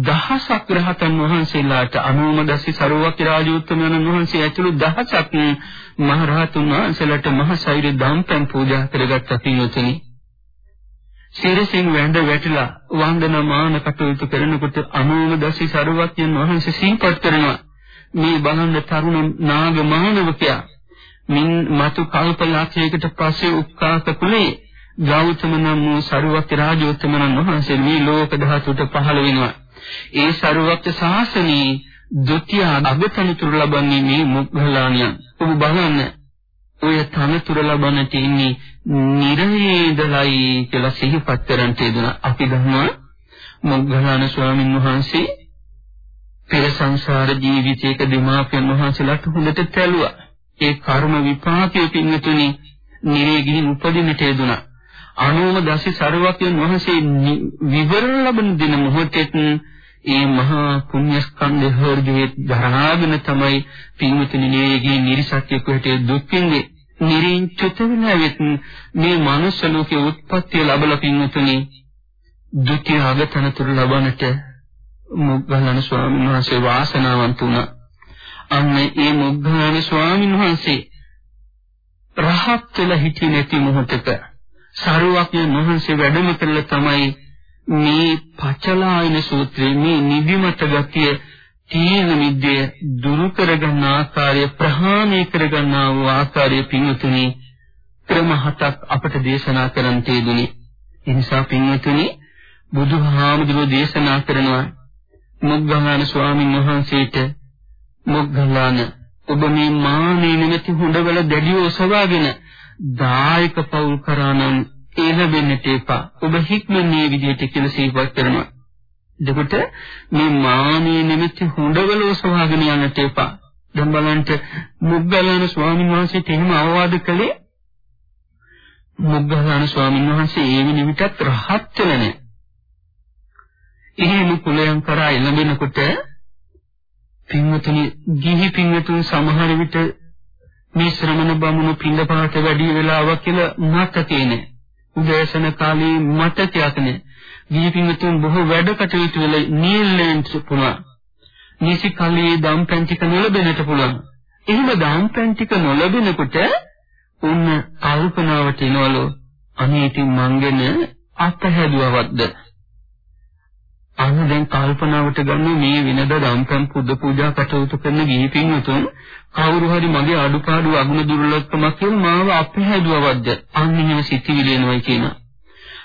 දහසක් රහතන් වහන්සේලාට අනුමදස්සි සරුවක්ඛ රාජෝත්තමයන් වහන්සේ ඇතුළු දහසක් මහ රහතුන් වහන්සේලාට මහ සෛරේ දම්පැන් පූජා කරගත් පින්වතුනි සිරසින් වැඳ වැටිලා වන්දනමාන කටයුතු කරනකොට අනුමදස්සි සරුවක්ඛයන් වහන්සේ සිහිපත් කරනවා මේ බලන්න තරුණ නාග මානවකයා මින් මතු කල්ප ලක්ෂයකට පස්සේ උක්කාක කුලේ ගෞතම නම් වූ සරුවක්ඛ රාජෝත්තමයන් වහන්සේ මේ ලෝක ධාතුට පහළ වෙනවා. ඒ සරුවක්ඛ ශාසනයේ ဒ ුතිය අගතනතුරු ලබන්නේ මේ මුග්ගලාණියන්. ඔබ බලන්න ඔය තනතුර ලබන්න තියෙන්නේ නිරේදලයි කියලා සිහිපත් කරන් තියදුනා. අපි දන්නවා මොග්ගලාණ ස්වාමින් වහන්සේ පෙර සංසාර ජීවිතයක දෙමාපියන් වහන්සේලාට හොඳට තැළුවා. ඒ කර්ම විපාකයේ පින්නතුනි නිරේ ගිහින් උපදින්නට යෙදුණා. අනෝම දසි සරුවක්යන් වහන්සේ විවරණ ලබන දින මොහොතෙත් ඒ මහා පුණ්‍ය ස්කන්ධ හෘදයේ දරාගෙන තමයි පින්වතුනි නිරේ ගිහින් නිරිසත්‍යක හැටියට දුක් විඳේ. නිරින් චුත වෙනවෙත් මේ මනුෂ්‍ය ලෝකයේ උත්පත්ති ලැබලා පින්වතුනි ဒုတိ ය අගතනතුරු ලබන්නට මොග්ගලණ ස්වාමීන් වහන්සේ වාසනාවන්ත වුණා. අන්න ඒ මොග්ගලණ ස්වාමීන් වහන්සේ රහත් වෙලා හිටියේ නැති මොහොතක සරුවක්යන් වහන්සේ වැඩම කළ තමයි මේ පචලායන සූත්‍රයේ මේ නිදිමත ගතිය තීන මිද්දේ දුරු කරගන්න ආකාරය ප්‍රහාණය කරගන්න වූ ආකාරය පින්වතුනි ක්‍රම හතක් අපට දේශනා කරන්න තියෙදුනි. ඒ නිසා පින්වතුනි බුදුහාමුදුරුවෝ දේශනා කරනවා මොග්ගලාන ස්වාමීන් වහන්සේට මොග්ගලාන ඔබ මේ මානේ නැමැති හොඬවල දැඩිව ඔසවාගෙන දායක පවුල් කරානම් එළබෙන්නට එපා. ඔබ හික්මන්නේ මේ විදිහට කියලා සිහිපත් කරනවා. එතකොට මේ මානේ නැමැති හොඬවල ඔසවාගෙන යන්නට එපා. දැන් බලන්න මොග්ගලාන ස්වාමීන් වහන්සේට එහෙම අවවාද කළේ මොග්ගලාන ස්වාමීන් වහන්සේ ඒ නිමිටත් රහත් වෙලා නැහැ. එහෙම කුලයන් කරා එළඹෙනකොට පින්වතුනි ගිහි පින්වතුන් සමහර විට මේ ශ්‍රමණ බමුණු පින්දපාත වැඩි වෙලාවක් කියලා මතකේ නෑ. උදෑසන කාලේ මතකයක් නෑ. ගිහි පින්වතුන් බොහෝ වැඩ කටයුතු වල නියැලෙන්න පුළුවන්. නිසි කාලේ දම්පැන් ටික නොලබෙන්නට පුළුවන්. එහෙම දම්පැන් ටික නොලබෙනකොට උන්න කල්පනාවට එනවලු අනේ ඉතින් මංගෙන අත්හැදුවවත්ද අන්න දැන් කල්පනාවට ගන්න මේ වෙනද දම්පම් පුද පූජා කටයුතු කරන ගිහි පින්වතුන් කවුරු හරි මගේ අඩුපාඩු අගුණ දුර්ලභකමක් කියලා මාව අපහැදුවවද්ද අන්න එහෙම සිතිවිලි එනවා කියන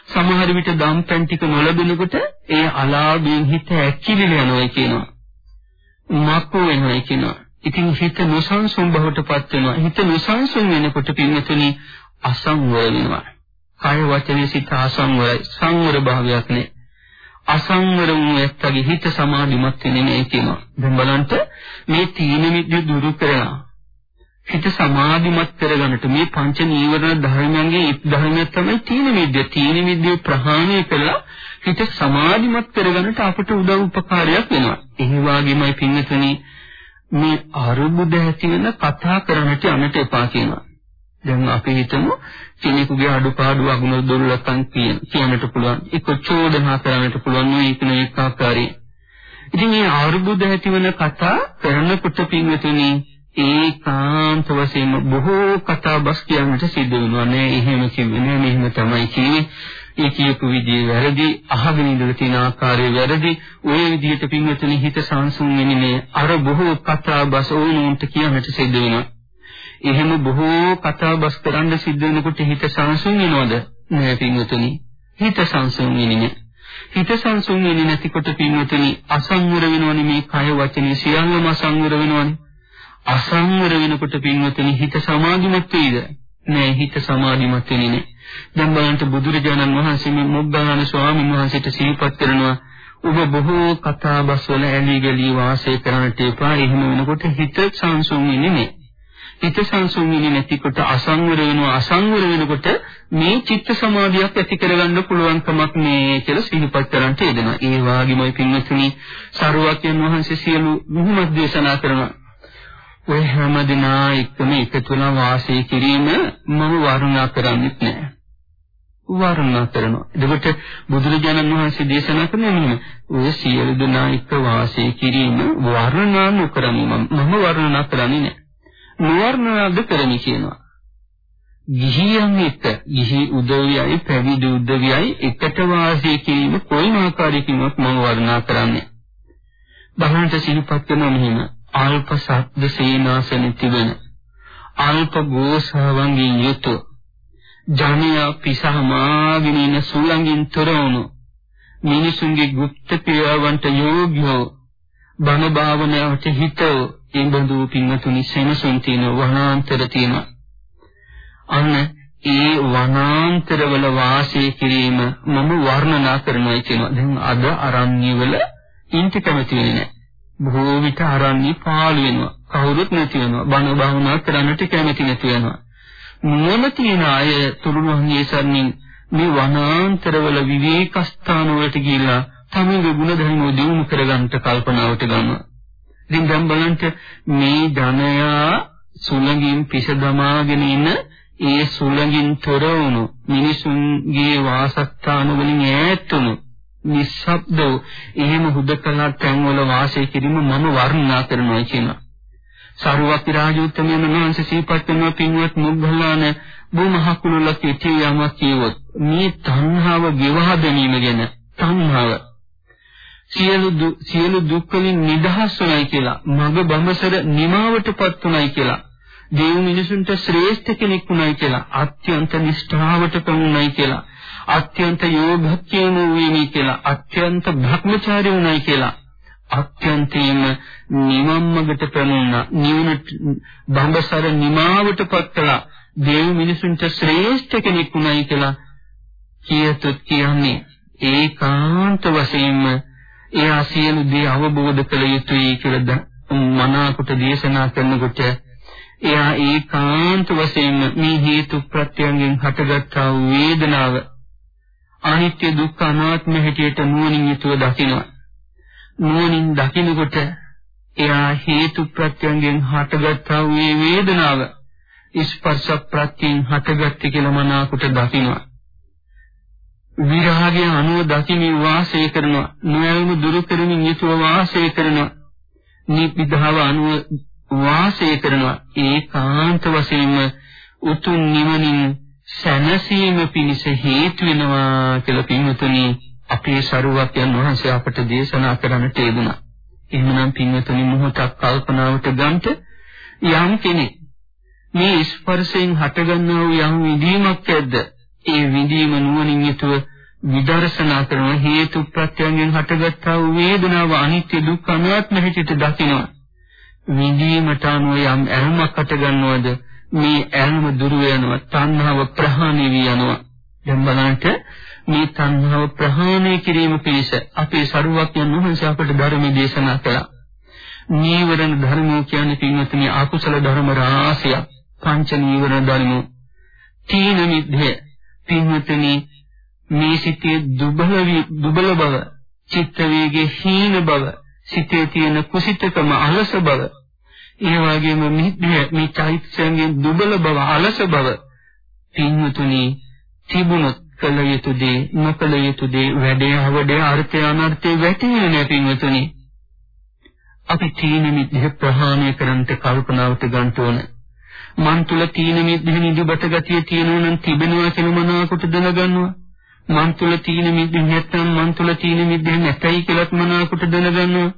සමහර විට දම්පම් ටික නොලබෙනකොට ඒ අලාභයෙන් හිත ඇකිලිල යනවා කියනවා මක්කෝ වෙනවා කියනවා ඉතින් හිත නොසන්සුන් බවට පත් වෙනවා. හිත නොසන්සුන් වෙනකොට පින්වතුනි අසංවර වෙනවා. කාය වචනේ සිත අසංවරයි. සංවර භාවයක් නෑ. අසංවර වූ එක්තගේ හිත සමාධිමත් වෙන්නේ නැහැ කියනවා. දැන් බලන්න මේ තීන මිද්‍ය දුරු කරලා හිත සමාධිමත් කරගන්නට මේ පංච නීවරණ ධර්මයන්ගේ එක් ධර්මයක් තමයි තීන මිද්‍ය. තීන මිද්‍ය ප්‍රහාණය කළා හිත සමාධිමත් කරගන්නට අපට උදව් උපකාරයක් වෙනවා. ඒ වගේමයි පින්නතුනි මේ අරුබුද ඇති වෙන කතා කරන්නට යන්නට එපා කියනවා. දැන් අපි හිතමු කෙනෙකුගේ අඩුපාඩු අගුණ දුර්ලභම් කියන්නට පුළුවන්. ඒක චෝදනා කරන්නට පුළුවන් මේක නේකාකාරී. ඉතින් මේ අරුබුද ඇතිවන කතා කරනකොට පින්වතුනි ඒකාන්ත වශයෙන් බොහෝ කතා බස් කියන්නට සිද්ධ වෙනවා නෑ එහෙම කිව්වනේ මෙහෙම තමයි කිව්වේ. ඒ කියපු විදිහේ වැරදි අහගෙන ඉඳලා තියෙන ආකාරයේ වැරදි ওই විදිහට පින්වතුනි හිත සංසුන් වෙන්නේ අර බොහෝ කතා බස් ඕනොන්ට කියන්නට සිද්ධ වෙනවා. එහෙම බොහෝ කතා බස් කරන්න සිද්ධ වෙනකොට හිත සංසුන් වෙනවද නෑ පින්වතුනි හිත සංසුන් වෙන්නේ නෑ හිත සංසුන් වෙන්නේ නැතිකොට පින්වතුනි අසංවර වෙනවනේ මේ කය වචනේ සියල්ලම අසංවර වෙනවනේ අසංවර වෙනකොට පින්වතුනි හිත සමාධිමත් වෙයිද? නෑ හිත සමාධිමත් වෙන්නේ නෑ. දැන් බලන්න බුදුරජාණන් වහන්සේ මේ මොග්ගලණ ස්වාමීන් වහන්සේට සිහිපත් කරනවා ඔබ බොහෝ කතා බස් වල ඇලි ගලි වාසය කරන්නට එපා. එහෙම වෙනකොට හිත සංසුන් වෙන්නේ නෑ. හිත සංසුන් වෙන්නේ නැතිකොට අසංවර වෙනවා අසංවර වෙනකොට මේ චිත්ත සමාධියක් ඇති කරගන්න පුළුවන් කමක් නෑ කියලා සිහිපත් කරන්ට යෙදෙනවා. ඒ වගේමයි පින්වත්නි සරුවක්යන් වහන්සේ සියලු මුහුමත් දේශනා කරනවා. ඔය හැම දිනා එක්කම එකතු වෙලා වාසය කිරීම මම වර්ණනා කරන්නේ නැහැ. වර්ණනා කරනවා. එතකොට බුදුරජාණන් වහන්සේ දේශනා කරන්නේ ඔය සියලු දෙනා එක්ක වාසය කිරීම වර්ණනා නොකරමි මම වර්ණනා කරන්නේ නැහැ. නොවර්ණනාද කරමි කියනවා. ගිහියන් එක්ක ගිහි උදවියයි පැවිදි උදවියයි එකට වාසය කිරීම කොයිම ආකාරයකින්වත් මම වර්ණනා කරන්නේ. බහනට සිහිපත් කරනවා මෙහිම අල්ප සද්ද සීනාසන තිබෙන අල්ප ගෝසාවන්ගෙන් යුතු ජනියා පිසහමාගෙන ඉන සුළඟින් තොරවුණු මිනිසුන්ගේ গুপ্ত ක්‍රියාවන්ට යෝග්‍යව බණ භාවනාවට හිතව ඉබඳු පින්වතුනි සෙනසුන් තියෙන වනාන්තර තියෙනවා අන්න ඒ වනාන්තරවල වාසය කිරීම මම වර්ණනා කරනවා කියනවා දැන් අද අරණ්‍ය වල ඉන්ට කැමති වෙන්නේ නැහැ බොහෝ විට ආරණ්‍ය පාළු වෙනවා. කවුරුත් නැති වෙනවා. බණ භාවනා කරන්නට කැමති නැති වෙනවා. මොන තියෙන අය තුරුණුන්ගේ සරණින් මේ වනාන්තරවල විවේක ස්ථාන වලට ගිහිල්ලා තමන්ගේ ගුණ ධර්ම දියුණු කරගන්නට කල්පනාවට ගන්නවා. ඉතින් දැන් බලන්න මේ ධනයා සුළඟින් පිස දමාගෙන ඉන්න ඒ සුළඟින් තොර වුණු මිනිසුන්ගේ වාසස්ථාන වලින් ඈත් වුණු නිස්සබ්දව එහෙම හුදකලා තැන්වල වාසය කිරීම මම වර්ණනා කරනවා කියනවා. සරුවක් රාජෝත්තමයන් වහන්සේ සිහිපත් කරන පින්වත් මුග්ගලාන බොමහ කුලලක ඉතිය යමක් කියවොත් මේ තණ්හාව ගෙවා ගැනීම ගැන තණ්හාව සියලු සියලු දුක් වලින් නිදහස් වෙනයි කියලා මග බඹසර නිමාවටපත් උනායි කියලා දේව මිනිසුන්ට ශ්‍රේෂ්ඨ කෙනෙක් උනායි කියලා අත්‍යන්ත නිෂ්ඨාවට පමුණුනායි කියලා අත්‍යන්ත යෝගක්තියම වීමි කියලා අත්‍යන්ත භ්‍රමචාරී වුණයි කියලා අත්‍යන්තයෙන්ම නිවම්මකට ප්‍රමුණා නිවනට බඹසර නිමාවටපත් කළා දේව මිනිසුන්ට ශ්‍රේෂ්ඨ කෙනෙක් වුණයි කියලා කියතොත් කියන්නේ. ඒකාන්ත වශයෙන්ම ඒ ආසියලු දේ අවබෝධ කළ යුතුයි කියලා මනාකොට දේශනා කරනකොට එයා ඒකාන්ත වශයෙන්ම මේ හේතු ප්‍රත්‍යයෙන් හටගත්තා වේදනාව අනිත්‍ය දුක්ඛ අනාත්ම හැටියට නුවණින් යුතුව දකිනවා. නුවණින් දකිනකොට එයා හේතු ප්‍රත්‍යයෙන් හටගත්තා වූ මේ වේදනාව ස්පර්ශ ප්‍රත්‍යයෙන් හටගත්තේ කියලා මනාකොට දකිනවා. විරාගය අනුව දකිමින් වාසය කරනවා. නොයල්ම දුරු කරමින් යුතුව වාසය කරනවා. නිබ්බිධාව අනුව වාසය කරනවා. ඒකාන්ත වශයෙන්ම උතුම් නිවනින් සැනසීම පිණිස හේතු වෙනවා කියලා පින්වතුනි අපේ ශරුවක්යන් වහන්සේ අපට දේශනා කරන්නට යෙදුණා. එහෙමනම් පින්වතුනි මොහොතක් කල්පනාවට ගන්නට යම් කෙනෙක් මේ ස්පර්ශයෙන් හටගන්නා වූ යම් විදීමක් ඇද්ද? ඒ විදීම නුවණින් යුතුව විදර්ශනා කරන හේතු ප්‍රත්‍යයෙන් හටගත්තා වූ වේදනාව අනිත්‍ය දුක්ඛ අනාත්ම හැටියට දකිනවා. විඳීමට අනුව යම් ඇල්මක් අට ගන්නවද මේ ඇල්ම දුර වෙනවා තණ්හාව ප්‍රහාණය වී යනවා. දැන් බලන්න මේ තණ්හාව ප්‍රහාණය කිරීම පිණිස අපේ සරුවක්යන් වහන්සේ අපට ධර්ම දේශනා කළා. නීවරණ ධර්මෝ කියන්නේ පින්වත්නි අකුසල ධර්ම රාශියක්. පංච නීවරණ ධර්මෝ. තීන මිද්දේ. පින්වත්නි මේ සිතේ දුබල දුබල බව චිත්ත වේගයේ හීන බව සිතේ තියෙන කුසිතකම අලස බව ඒ වගේම මිද්දේ මේ චෛත්‍යයෙන් දුබල බව අලස බව පින්වත්නි තිබුණොත් කළ යුතු දේ නොකළ යුතු දේ වැඩේ අවඩේ අර්ථය අනර්ථය වැටෙන්නේ නැහැ පින්වත්නි අපි තීන මිද්දේ ප්‍රහාණය කරන්නට කල්පනාවට ගන්න ඕන. මන් තුල තීන මිද්දේ නිදිබට ගතිය තියෙනවා නම් තිබෙනවා කියලා මනාවකට දැනගන්නවා. මන් තුල තීන මිද්දේ නැත්නම් මන් තුල තීන මිද්දේ නැතයි කියලාත් මනාවකට දැනගන්නවා.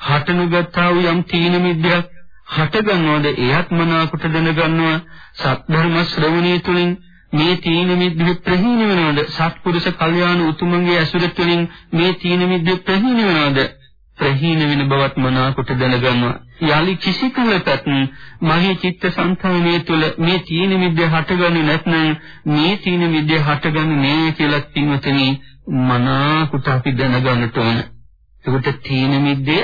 හටනුගතා වූ යම් තීන මිද්දයක් හටගන්නවද එයත් මනාවකට දැනගන්නවා. සත්ධර්ම ශ්‍රවණී තුලින් මේ තීන මිද්දේ ප්‍රහීන වෙනවද? සත්පුරුෂ කල්යාණ උතුමන්ගේ ඇසුර තුළින් මේ තීන මිද්දේ ප්‍රහීන වෙනවද? ප්‍රහීන වෙන බවත් මනාකොට දැනගන්නවා. යලි කිසි කලකට මගේ චිත්ත සංතානය තුළ මේ තීන මිද්‍ය හටගන්නේ නැත්නම් මේ තීන මිද්‍ය හටගන්නේ නෑ කියලා පින්වතනි මනාකොට අපි දැනගන්නට ඕන. ඒකට තීන මිද්‍ය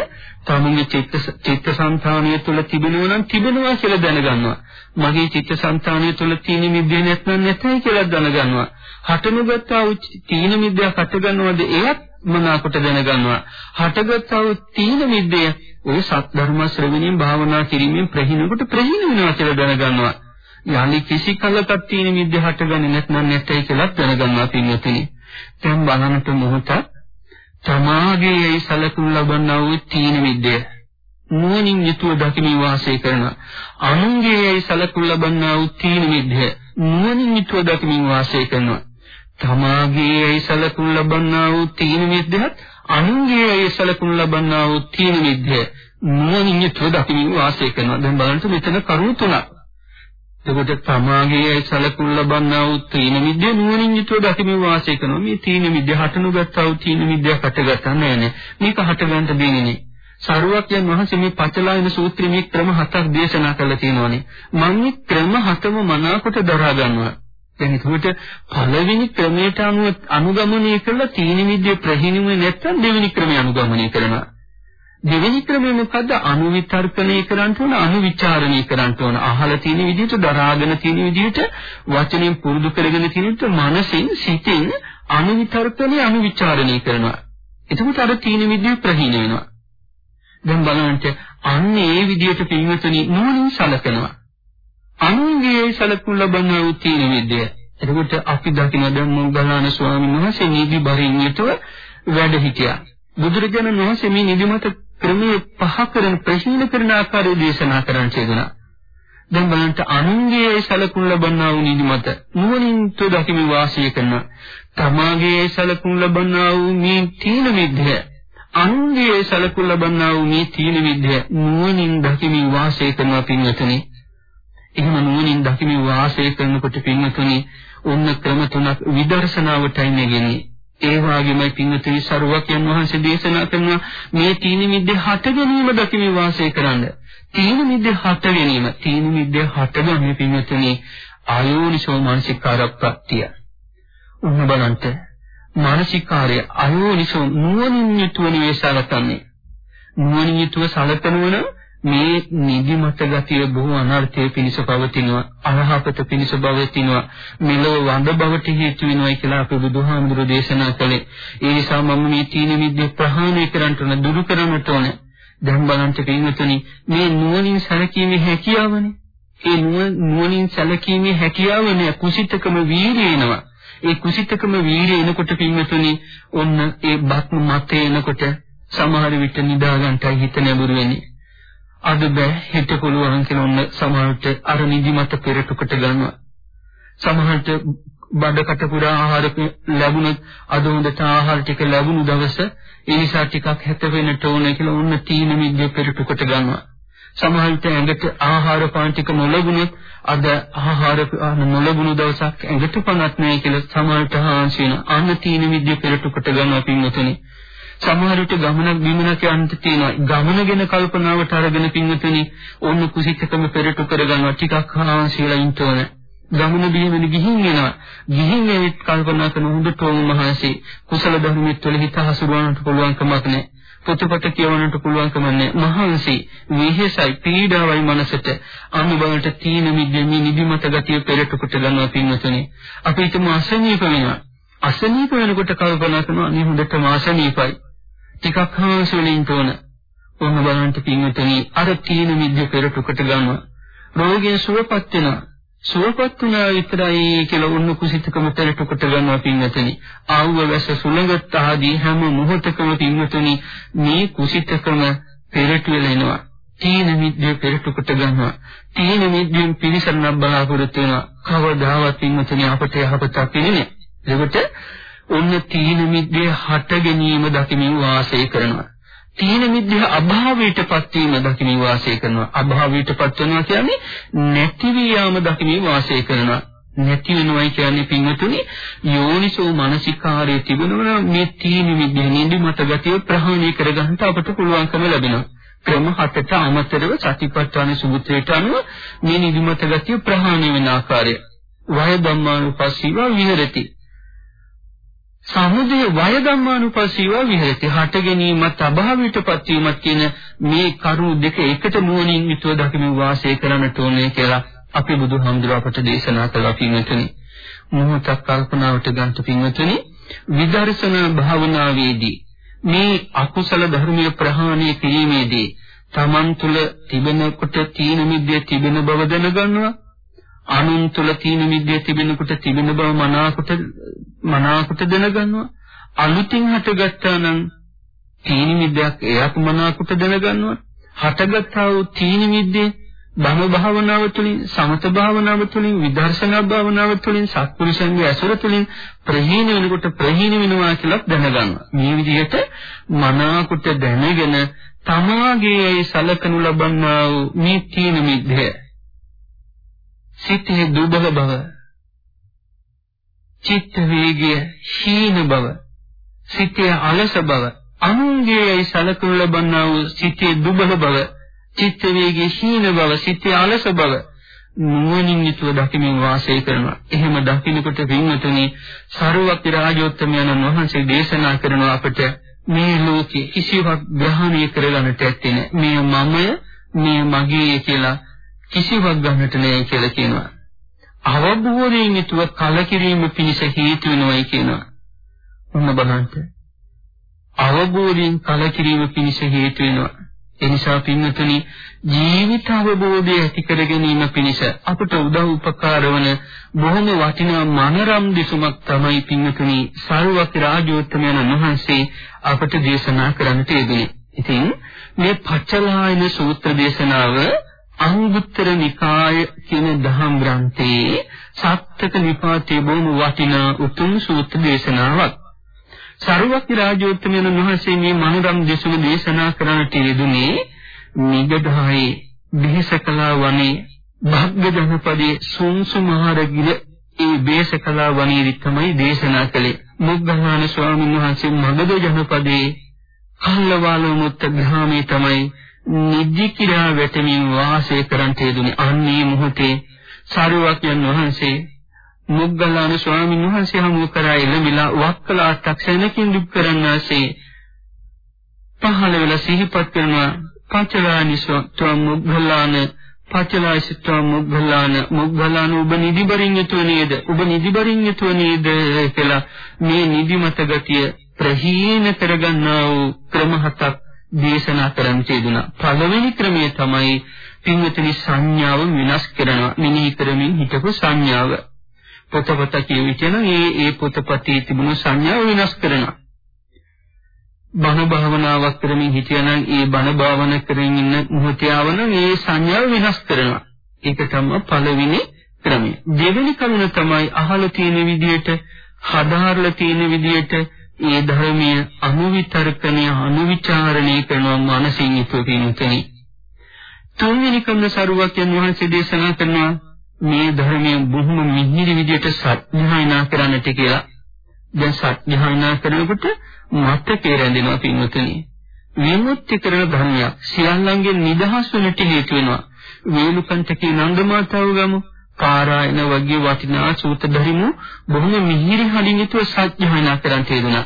තමන්ගේ චිත්ත චිත්ත සංතානය තුළ තිබෙනවා නම් තිබෙනවා කියලා දැනගන්නවා. මගේ චිත්ත සංතානය තුළ තීන මිද්‍ය නැත්නම් නැතයි කියලා දැනගන්නවා. හටනුගත්තා තීන මිද්‍ය හටගන්නවද එයත් මනාකොට දැනගන්නවා. හටගත්තා වූ තීන මිද්දේ ඔය සත් ධර්ම ශ්‍රවණයෙන් භාවනා කිරීමෙන් ප්‍රහීනකොට ප්‍රහීන වෙනවා කියලා දැනගන්නවා. යලි කිසි කලකට තීන මිද්දේ හටගන්නේ නැත්නම් නැtei කියලා දැනගන්නවා පින්වතුනි. දැන් බලන්නට මොහොතක් තමාගේ ඒ සලකුණු ලබන්නා වූ තීන මිද්දේ නුවණින් යුතුව දකිමි වාසය කරන අනුන්ගේ ඒ සලකුණු ලබන්නා වූ තීන මිද්දේ නුවණින් යුතුව දකිමි වාසය කරනවා තමාගේ ඒ සලකුණු ලබන්නා වූ තීන මිද්දයත් අනුන්ගේ ඒ සලකුණු ලබන්නා වූ තීන මිද්දය නුවණින් යුතුව දකිමින් වාසය කරනවා. දැන් බලන්න මෙතන කරුණු තුනක්. එතකොට තමාගේ ඒ සලකුණු ලබන්නා වූ තීන මිද්දය නුවණින් යුතුව දකිමින් වාසය කරනවා. මේ තීන මිද්ද හටනුගත්තා වූ තීන මිද්දය හටගත්තා නෑනේ. මේක හටගන්න දෙන්නේ නේ. සරුවක්යන් වහන්සේ මේ පචලායන සූත්‍රයේ මේ ක්‍රම හතක් දේශනා කළා තියෙනවානේ. මම මේ ක්‍රම හතම මනාකොට දරා ගන්නවා. දැන් ඒකට පළවෙනි ක්‍රමයට අනුව අනුගමනය කළා තීන විද්‍ය ප්‍රහීනුවේ නැත්නම් දෙවෙනි ක්‍රමය අනුගමනය කරනවා. දෙවෙනි ක්‍රමය මොකද්ද? අනුවිතර්කණය කරන්න ඕන, අනුවිචාරණය කරන්න ඕන. අහලා තියෙන විදිහට, දරාගෙන තියෙන විදිහට, වචනෙන් පුරුදු කරගෙන තියෙන විදිහට මනසින්, සිතෙන් අනුවිතර්කණය, අනුවිචාරණය කරනවා. එතකොට අර තීන විද්‍ය ප්‍රහීන වෙනවා. දැන් බලන්න අන්න ඒ විදිහට පින්වතුනි නුවණින් සලකනවා. අනුන්ගේ සලකුණු ලබන වූ තීන විද්‍ය. එතකොට අපි දකින දැන් මොග්ගල්ලාන ස්වාමීන් වහන්සේ නිදි බරින් යුතුව වැඩ හිටියා. බුදුරජාණන් වහන්සේ මේ නිදිමත ක්‍රමයේ පහ කරන ප්‍රහීන කරන ආකාරය දේශනා කරන්න කියනවා. දැන් බලන්න අනුන්ගේ සලකුණු ලබන්නා වූ නිදිමත නුවණින් තෝ දකිමි වාසය කරනවා. තමාගේ සලකුණු ලබන්නා වූ මේ තීන විද්‍ය අනුන්ගේ සලකුණු ලබන්නා වූ මේ තීන විද්‍ය නුවණින් දකිමි වාසය කරනවා පින්වතුනි. එහෙම නුවණින් දකිමින් වාසය කරනකොට පින්වතුනි ඔන්න ක්‍රම තුනක් විදර්ශනාවටයි නැගෙන්නේ. ඒ වගේමයි පින්වතුනි සරුවක්යන් වහන්සේ දේශනා කරන මේ තීන මිද්දේ හට ගැනීම දකිමින් වාසය කරන්න. තීන මිද්දේ හට ගැනීම, තීන මිද්දේ හටගන්නේ පින්වතුනි ආයෝනිසෝ මානසිකාරප්‍රත්‍ය. උන්න බලන්ට මානසිකාරය ආයෝනිසෝ නුවණින් යුතුව නිවේශාලකන්නේ. නුවණින් යුතුව සලකනවන මේ නිදිමත ගතිය බොහෝ අනර්ථයේ පිණිස පවතිනවා. අරහපත පිණිස පවතිනවා මෙලොව වඳ බවට හේතු වෙනවා කියලා අපේ බුදුහාමුදුරෝ දේශනා කළේ. ඒ නිසා මම මේ තීන විද්‍ය ප්‍රහාණය කරන්නට ඕන දුරු කරන්නට ඕන දැන් බලන්න පින්වතුනි මේ නුවණින් සැලකීමේ හැකියාවනේ. ඒ නුවණින් සැලකීමේ හැකියාවනේ කුසිතකම වීරිය එනවා. ඒ කුසිතකම වීරිය එනකොට පින්වතුනි ඔන්න ඒ බක්ම මතේ එනකොට සමහර විට නිදා ගන්නටයි හිත නැඹුරු වෙන්නේ. අද බෑ හිත පුළුවන් කියලා ඔන්න සමහරට අර නිදිමත පෙරටුකට ගන්නවා. සමහරට බඩකට පුරා ආහාර ලැබුණොත් අද හොඳට ආහාර ටික ලැබුණු දවස ඒ නිසා ටිකක් හැත වෙන්නට ඕන කියලා ඔන්න තීන මිද්දේ පෙරටුකට ගන්නවා. සමහරවිට ඇඟට ආහාර පාන ටික නොලැබුණොත් අද ආහාර නොලැබුණු දවසක් ඇඟට පණක් නැහැ කියලා සමහරට හාන්සි වෙන අන්න තීන මිද්දේ පෙරටුකට ගන්නවා පින්වතුනි. සමහර විට ගමනක් බිමනක් යන්න තියෙනවා. ගමන ගැන කල්පනාවට අරගෙන පින්වතුනි ඕන්න කුසිතකම පෙරටු කරගන්නවා. ටිකක් ආවන්සියලා ඉන්න ඕන. ගමන බිමන ගිහින් එනවා. ගිහින් එවිත් කල්පනා කරන හොඳට ඕම මහන්සි කුසල ධර්මෙත් තුළ හිත හසුරවන්නට පුළුවන් කමක් නැහැ. පොතපත කියවන්නට පුළුවන්කම නැහැ. මහන්සි විහෙසයි පීඩාවයි මනසට අනුබලට තීන මිද්දේ නිදිමත ගතිය පෙරට කොට ගන්නවා පින්වතුනි. අපි හිතමු අසනීප වෙනවා. අසනීප වෙනකොට කල්පනා කරනවා අනේ හොඳටම අසනීපයි. ටිකක් හාන්සි වෙලින් තෝන. ඔන්න බලන්න පින්වතුනි අර තීන මිද්දේ පෙරට කොට ගන්නවා. රෝගයෙන් සුවපත් වෙනවා. සුවපත් වුණා විතරයි කියලා උන්න කුසිතකම පෙරට කොට ගන්නවා පින්වතුනි. ආවුව වැස සුළඟත් ආදී හැම මොහොතකම පින්වතුනි මේ කුසිතකම පෙරට වෙලා එනවා. තීන මිද්දේ පෙරට කොට ගන්නවා. තීන මිද්දෙන් පිළිසරණක් බලාපොරොත්තු වෙනවා. කවදාවත් පින්වතුනි අපට යහපතක් වෙන්නේ නැහැ. ඒකට උන්න තීන මිද්දේ හට ගැනීම දකිමින් වාසය කරනවා. තීන මිද්‍ය අභාවයටපත් වීම දකිමින් වාසය කරනවා. අභාවයටපත් වෙනවා කියන්නේ නැති වියාම දකිමින් වාසය කරනවා. නැති වෙනවයි කියන්නේ පින්වතුනි යෝනිසෝ මනසිකාරයේ තිබුණම මේ තීන මිද්‍ය නිදිමත ගතිය ප්‍රහාණය කරගන්න අපට පුළුවන්කම ලැබෙනවා. ක්‍රම හතට අමතරව සතිපට්ඨාන සුබුත්‍රයට අනුව මේ නිදිමත ගතිය ප්‍රහාණය වෙන ආකාරය වය ධම්මානුපස්සීව විහෙරති සමුදය වය ධම්මානුපස්සීව විහෙරති. හට ගැනීමත් අභාවයටපත් වීමත් කියන මේ කරුණු දෙක එකට නුවණින් යුතුව දකිමින් වාසය කරන්නට ඕනේ කියලා අපි බුදුහාමුදුරුවෝ අපට දේශනා කළා පින්වතුනි. මොහොතක් කල්පනාවට ගන්න පින්වතුනි විදර්ශනා භාවනාවේදී මේ අකුසල ධර්මයේ ප්‍රහාණය කිරීමේදී තමන් තුළ තිබෙන කොට තීන මිද්දේ තිබෙන බව දැනගන්නවා. අනුන් තුල තීන මිද්දේ තිබෙනකොට තිබෙන බව මනාකොට මනාකොට දැනගන්නවා. අලුතින් හටගත්තා නම් තීන මිද්දයක් එයක් මනාකොට දැනගන්නවා. හටගත්තා වූ තීන මිද්දේ බම භාවනාව තුළින් සමත භාවනාව තුළින් විදර්ශනා භාවනාව තුළින් සත්පුරුෂයන්ගේ ඇසුර තුළින් ප්‍රහීන වෙනකොට ප්‍රහීන වෙනවා කියලා දැනගන්නවා. මේ විදිහට මනාකොට දැනගෙන තමාගේ සලකනු ලබන්නා වූ මේ තීන මිද්දේ සිතේ දුබල බව චිත්ත වේගය හීන බව සිතේ අලස බව අනුන්ගේ සලකුණු ලබන්නා වූ සිතේ දුබල බව චිත්ත වේගයේ හීන බව සිතේ අලස බව නුවණින් යුතුව දකිමින් වාසය කරනවා. එහෙම දකිනකොට වින්නතුනි සරුවක් රාජෝත්තමයන් වහන්සේ දේශනා කරන අපට මේ ලෝකේ කිසිවක් ග්‍රහණය කරගන්නට ඇත්තේ නැහැ. මේ මමය, මේ මගේ කියලා කිසිවක් ගන්නට නෑ කියලා කියනවා. අවබෝධයෙන් යුතුව කලකිරීම පිණිස හේතු වෙනවයි කියනවා. මොන බලන්න. අවබෝධයෙන් කලකිරීම පිණිස හේතු වෙනවා. ඒ නිසා පින්වතුනි ජීවිත අවබෝධය ඇති කර ගැනීම පිණිස අපට උදව් උපකාර වන බොහොම වටිනා මනරම් දෙසුමක් තමයි පින්වතුනි සාරවත් රාජෝත්තමයන් වහන්සේ අපට දේශනා කරන්නට යෙදුනේ. ඉතින් මේ පච්චලායන සූත්‍ර දේශනාව අංගුත්තර නිකාය කියන දහම් ග්‍රන්ථයේ සත්‍යක නිපාතයේ බොහොම වටිනා උතුම් සූත්‍ර දේශනාවක්. සරුවක්ති රාජෝත්තමයන් වහන්සේ මේ මනුරම් දෙසුම දේශනා කරන්නට යෙදුනේ නිගඩහයි බිහිසකලා වනේ භග්ග ජනපදයේ සුන්සුමහරගිල ඒ බේසකලා වනේදි තමයි දේශනා කළේ. මුග්ගහාන ස්වාමීන් වහන්සේ මගධ ජනපදයේ කල්ලවාල මුත්ත ග්‍රාමයේ තමයි නිදි කිරා වැටමින් වාසය කරන්ට යෙදුනේ අන්නේ මොහොතේ සාරවත්යන් වහන්සේ මුග්ගලාන ස්වාමීන් වහන්සේ හමු කරා එළමිලා වක්කලා තක්ෂණකින් දුක් කරන්නාසේ පහළ වෙලා සිහිපත් කරනවා පචලානිසෝ මුග්ගලාන පචලාසිතෝ මුග්ගලාන මුග්ගලාන ඔබ නිදිබරින් යුතුව නේද? ඔබ නිදිබරින් යුතුව නේද කියලා මේ නිදිමත ගතිය ප්‍රහීන කරගන්නා වූ ක්‍රම හතක් දේශනා කරන්න තියදුනා. පළවෙනි ක්‍රමය තමයි පින්වතුනි සංඥාව විනාශ කරනවා. මිනී කරමින් හිටපු සංඥාව. පොතපත කියවිතන ඒ ඒ පොතපතේ තිබුණු සංඥාව විනාශ කරනවා. බණ භාවනාවක් කරමින් හිටියනම් ඒ බණ භාවන කරමින් ඉන්න මොහොතේ ආවනම් ඒ සංඥාව විනාශ කරනවා. ඒක තමයි පළවෙනි ක්‍රමය. දෙවෙනි කරුණ තමයි අහලා තියෙන විදිහට හදාarලා තියෙන විදිහට ඒ ධර්මීය අනුවිතර්කණය අනුවිචාරණය කරන මානසික ඉපදිනුතනි තුන්වෙනි කම්න සරුවක්යන් වහන්සේ දේශනා කරනවා මේ ධර්මයේ බොහොම මිහිරි විදියට සත්‍යයනා කරන්නට කියලා දැන් සත්‍යහානා කරනකොට මතකේ රැඳෙනවා පින්වතුනි. විමුක්ති කරන ධර්මයක් සියල්ලංගෙන් නිදහස් වෙන්නට හේතු වෙනවා. වේලුකන්තකේ නන්දමාතාව ගමු. පාරායන වගේ වටිනා සූත්‍ර ධර්මු බොහොම මිහිරි හලින් යුතුව සත්‍යහානා කරන් තේරුණා.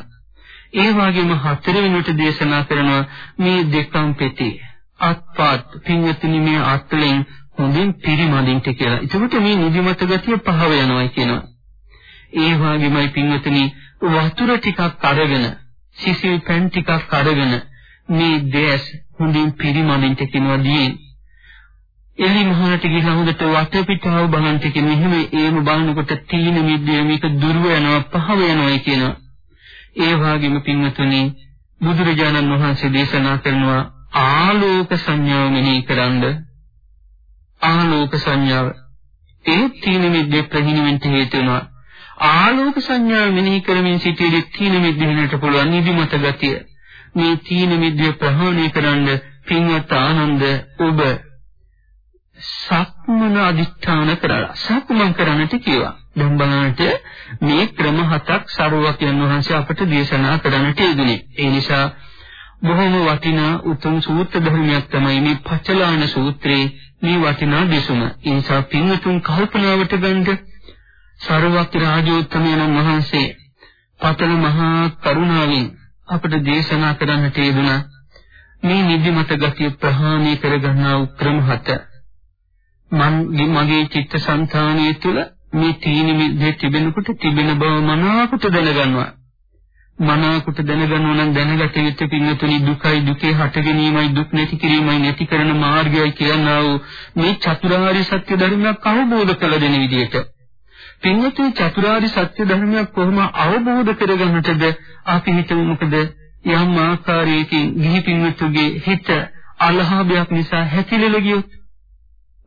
ඒ වගේම හතරවෙනිට දේශනා කරනවා මේ දෙකම් පෙතේ අත්පාත් පින්වතුනි මේ අත්ලෙන් හොඳින් පිරිමදින්ට කියලා. එතකොට මේ නිදිමත ගතිය පහව යනවා කියනවා. ඒ වගේමයි පින්වතුනි වතුර ටිකක් අරගෙන සිසිල් පැන් ටිකක් අරගෙන මේ දේශ හොඳින් පිරිමදින්ට කියනවා දී. එලි මහාට ගිහින් හොඳට වටපිටාව බලන්ට කියන මෙහෙම ඒම බලනකොට තීන මිද්දේ මේක දුර්ව යනවා පහව යනවා කියනවා. ඒ වගේම පින්වතුනි බුදුරජාණන් වහන්සේ දේශනා කරනවා ආලෝක සංඥාව මෙහි කරන්ද ආලෝක සංඥාව. ඒ තීන මිද්දේ ප්‍රහිණවෙන්ට හේතු වෙනවා. ආලෝක සංඥාව මෙහි කරමින් සිටියේ තීන මිද්දේනට පුළුවන් නිදිමත ගතිය. මේ තීන මිද්දේ ප්‍රහාණය කරන්න පින්වත් ආනන්ද ඔබ සක්මන අදිස්ථාන කරලා සක්මන් කරන්නට කියවා දැන් බලන්නට මේ ක්‍රම හතක් සරුවක්යන් වහන්සේ අපට දේශනා කරන්නට යෙදුනේ. ඒ නිසා බොහොම වටිනා උතුම් සූත්‍ර ධර්මයක් තමයි මේ පචලාන සූත්‍රයේ මේ වටිනා දෙසුම. ඒ නිසා පින්තුන් කල්පනාවට ගන්න සරුවක් රාජෝත්තමයන් වහන්සේ පතල මහා කරුණාවෙන් අපට දේශනා කරන්නට යෙදුනා. මේ නිදිමත ගතිය ප්‍රහාණය කරගන්නා උක්‍රම හත මන් මගේ චිත්තසංතානයේ තුල මේ තීන මිද්දේ තිබෙනකොට තිබෙන බව මනාකොට දැනගන්නවා. මනාකොට දැනගන්නවා නම් දැනගත යුත්තේ පින්නතුනි දුකයි දුකේ හට ගැනීමයි දුක් නැති කිරීමයි නැති කරන මාර්ගයයි කියනා වූ මේ චතුරාර්ය සත්‍ය ධර්මයක් අවබෝධ කළ දෙන විදිහට. පින්නතුනි චතුරාර්ය සත්‍ය ධර්මයක් කොහොම අවබෝධ කරගන්නටද අපි හිතමු මොකද යම් ආකාරයකින් ගිහි පින්නතුගේ හිත අලහාබයක් නිසා හැකිලෙල ගියොත්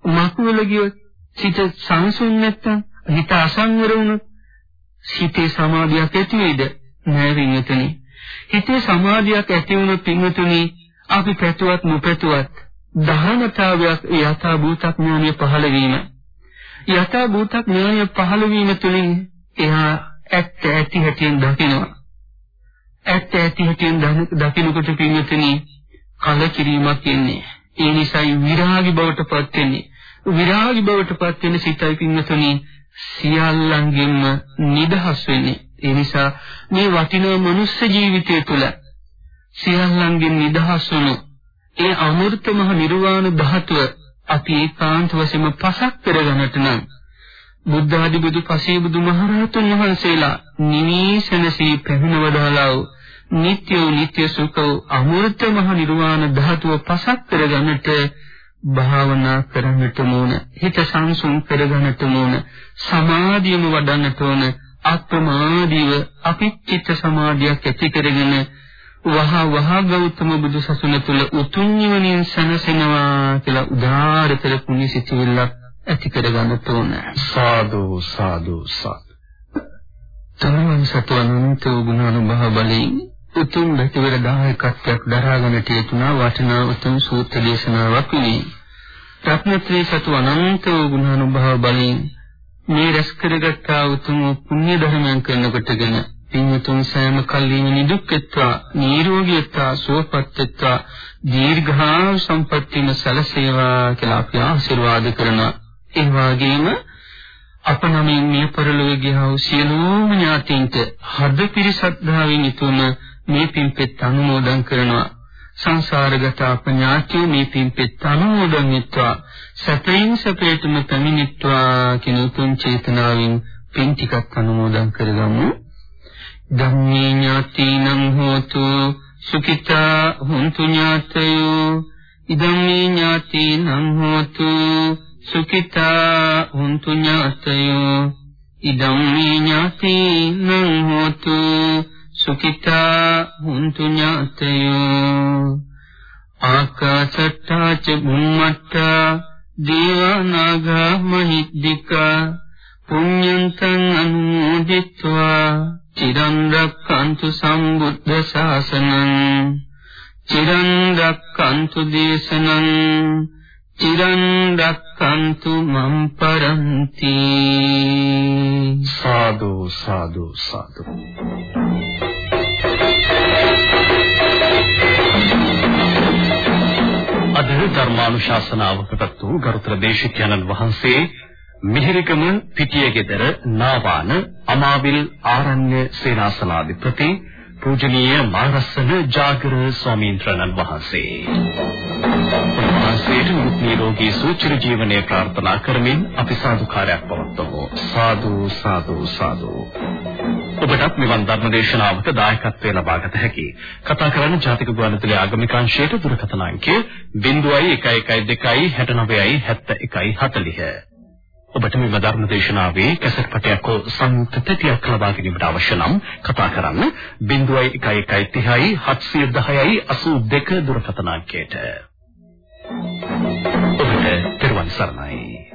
මකුවල ගියොත් සිත සංසුන් නැත්තම් හිත අසංවර වුණොත් හිතේ සමාධියක් ඇති වෙයිද? නෑ වින්නතුනි. හිතේ සමාධියක් ඇති වුණොත් පින්වතුනි අපි පැතුවත් නොපැතුවත් දහනතාවයක් යථා භූතඥානය පහළ වීම. යථා භූතඥානය පහළ වීම තුළින් එහා ඇත්ත ඇති හැටියෙන් දකිනවා. ඇත්ත ඇති හැටියෙන් දකිනකොට පින්වතුනි කලකිරීමක් එන්නේ. ඒ නිසායි විරාගි බවට පත් වෙන්නේ. විරාගි බවට පත් වෙන සිතයි පින්නතුනි සියල්ලංගෙන්ම නිදහස් වෙන්නේ. ඒ නිසා මේ වටිනා මනුස්ස ජීවිතය තුළ සියල්ලංගෙන් නිදහස් වුණු ඒ අමෘත මහ නිර්වාණ ධාතුව අපි ඒකාන්ත වශයෙන්ම පසක් කරගන්නට නම් බුද්ධ ආදී බුදු පසේ බුදු මහරහතුන් වහන්සේලා නිවීසනසී පැමිණවදාලා වූ නිත්‍ය නිත්‍ය සුඛ අමෘත මහ නිර්වාණ ධාතුව පසක් කරගන්නට භාවනා කරන්නට ඕන හිත සංසුන් කරගන්නට ඕන සමාධියම වඩන්නට ඕන අත්මාදීව අපිච්චිත සමාධියක් ඇති කරගෙන වහ වහ ගෞතම බුදු සසුන තුල උතුම් නිවනින් සැනසෙනවා කියලා උදාාරතර පුණ්‍ය සිතිවිල්ලක් ඇති කරගන්නට ඕන සාදු සාදු සාදු. තමන් සතුවන්ත ගුණානුභව බලයෙන් උතුම් බැතිවර දායකත්වයක් දරාගෙන තියෙනා වටිනා උතුම් සූත්‍ර දේශනාවක් විනි. රත්නත්‍රි සතු අනන්ත වූ ගුණානුභව බලයෙන් මේ රැස් කරගත් උතුම් පුණ්‍ය ධර්මයන් කරනකොටගෙන පින්වතුන් සෑම කල්ලිම නිදුක්කත්වා නිරෝගීත්වා සුවපත්ත්වා දීර්ඝා සම්පත්තිම සැලසේවා කියලා අපි ආශිර්වාද කරනවා. ඒ වගේම අප නමින් මේ පරිලෝක ගියා වූ සියලුම ඥාතීන්ට හද පිරිසද්ධාවෙන් යුතුවම මේ පින්පෙත් අනුමෝදන් කරනවා. සංසාරගත අපඥාතිය මේ පින්පෙත් අනුමෝදන් වෙත්වා. සතරින් සපේතුම පැමිණිත්වා කියන උතුම් චේතනාවෙන් පින් ටිකක් අනුමෝදන් කරගමු. ධම්මේ ඥාතිනම් හෝතු සුඛිතා හුන්තු ඥාතයෝ. ඉදම්මේ ඥාතිනම් හෝතු සුඛිතා හුන්තු ඥාතයෝ. ඉදම්මේ ඥාතිනම් හෝතු සුඛිතා හුන්තු ඥාතයෝ ආකාශට්ටා ච බුම්මට්ටා දේවානාග මහිද්దికා පුඤ්ඤන්තං අනුමෝදිත්වා චිරන් රක්칸තු සම්බුද්ධ ශාසනං චිරන් රක්칸තු දේශනං චිරන් රක්칸තු මම් පරන්ති සාදු සාදු සාදු. අද ධර්මානුශාසනාවකට වූ ගරුතර දේශිකයන්න් වහන්සේ මිහිරිකම පිටියගෙදර නාවාන අමාවිල් ආරණ්‍ය සේනාසනාධිපති පූජනීය මාරස්සන ජාගර ස්වාමීන් වහන්සේ. උන්වහන්සේට නිරෝගී සුවචිර ජීවනයේ ප්‍රාර්ථනා කරමින් අපි සාදුකාරයක් පවත්වමු. සාදු සාදු සාදු. ඔබටත් මෙවන් ධර්ම දේශනාවක දායකත්වය ලබාගත හැකි. කතා කරන ජාතික ගුවන්විදුලි ආගමික අංශයේ දුරකථන අංකය 0112 69 71 40. ඔබට මේ ධර්ම දේශනාවේ කැසට් පටයක් හෝ සංයුක්ත තැටියක් ලබා ගැනීමට අවශ්‍ය නම් කතා කරන්න 0111 30 710 82 දුරකථන අංකයට. ඔබට පෙරවන් සරණයි.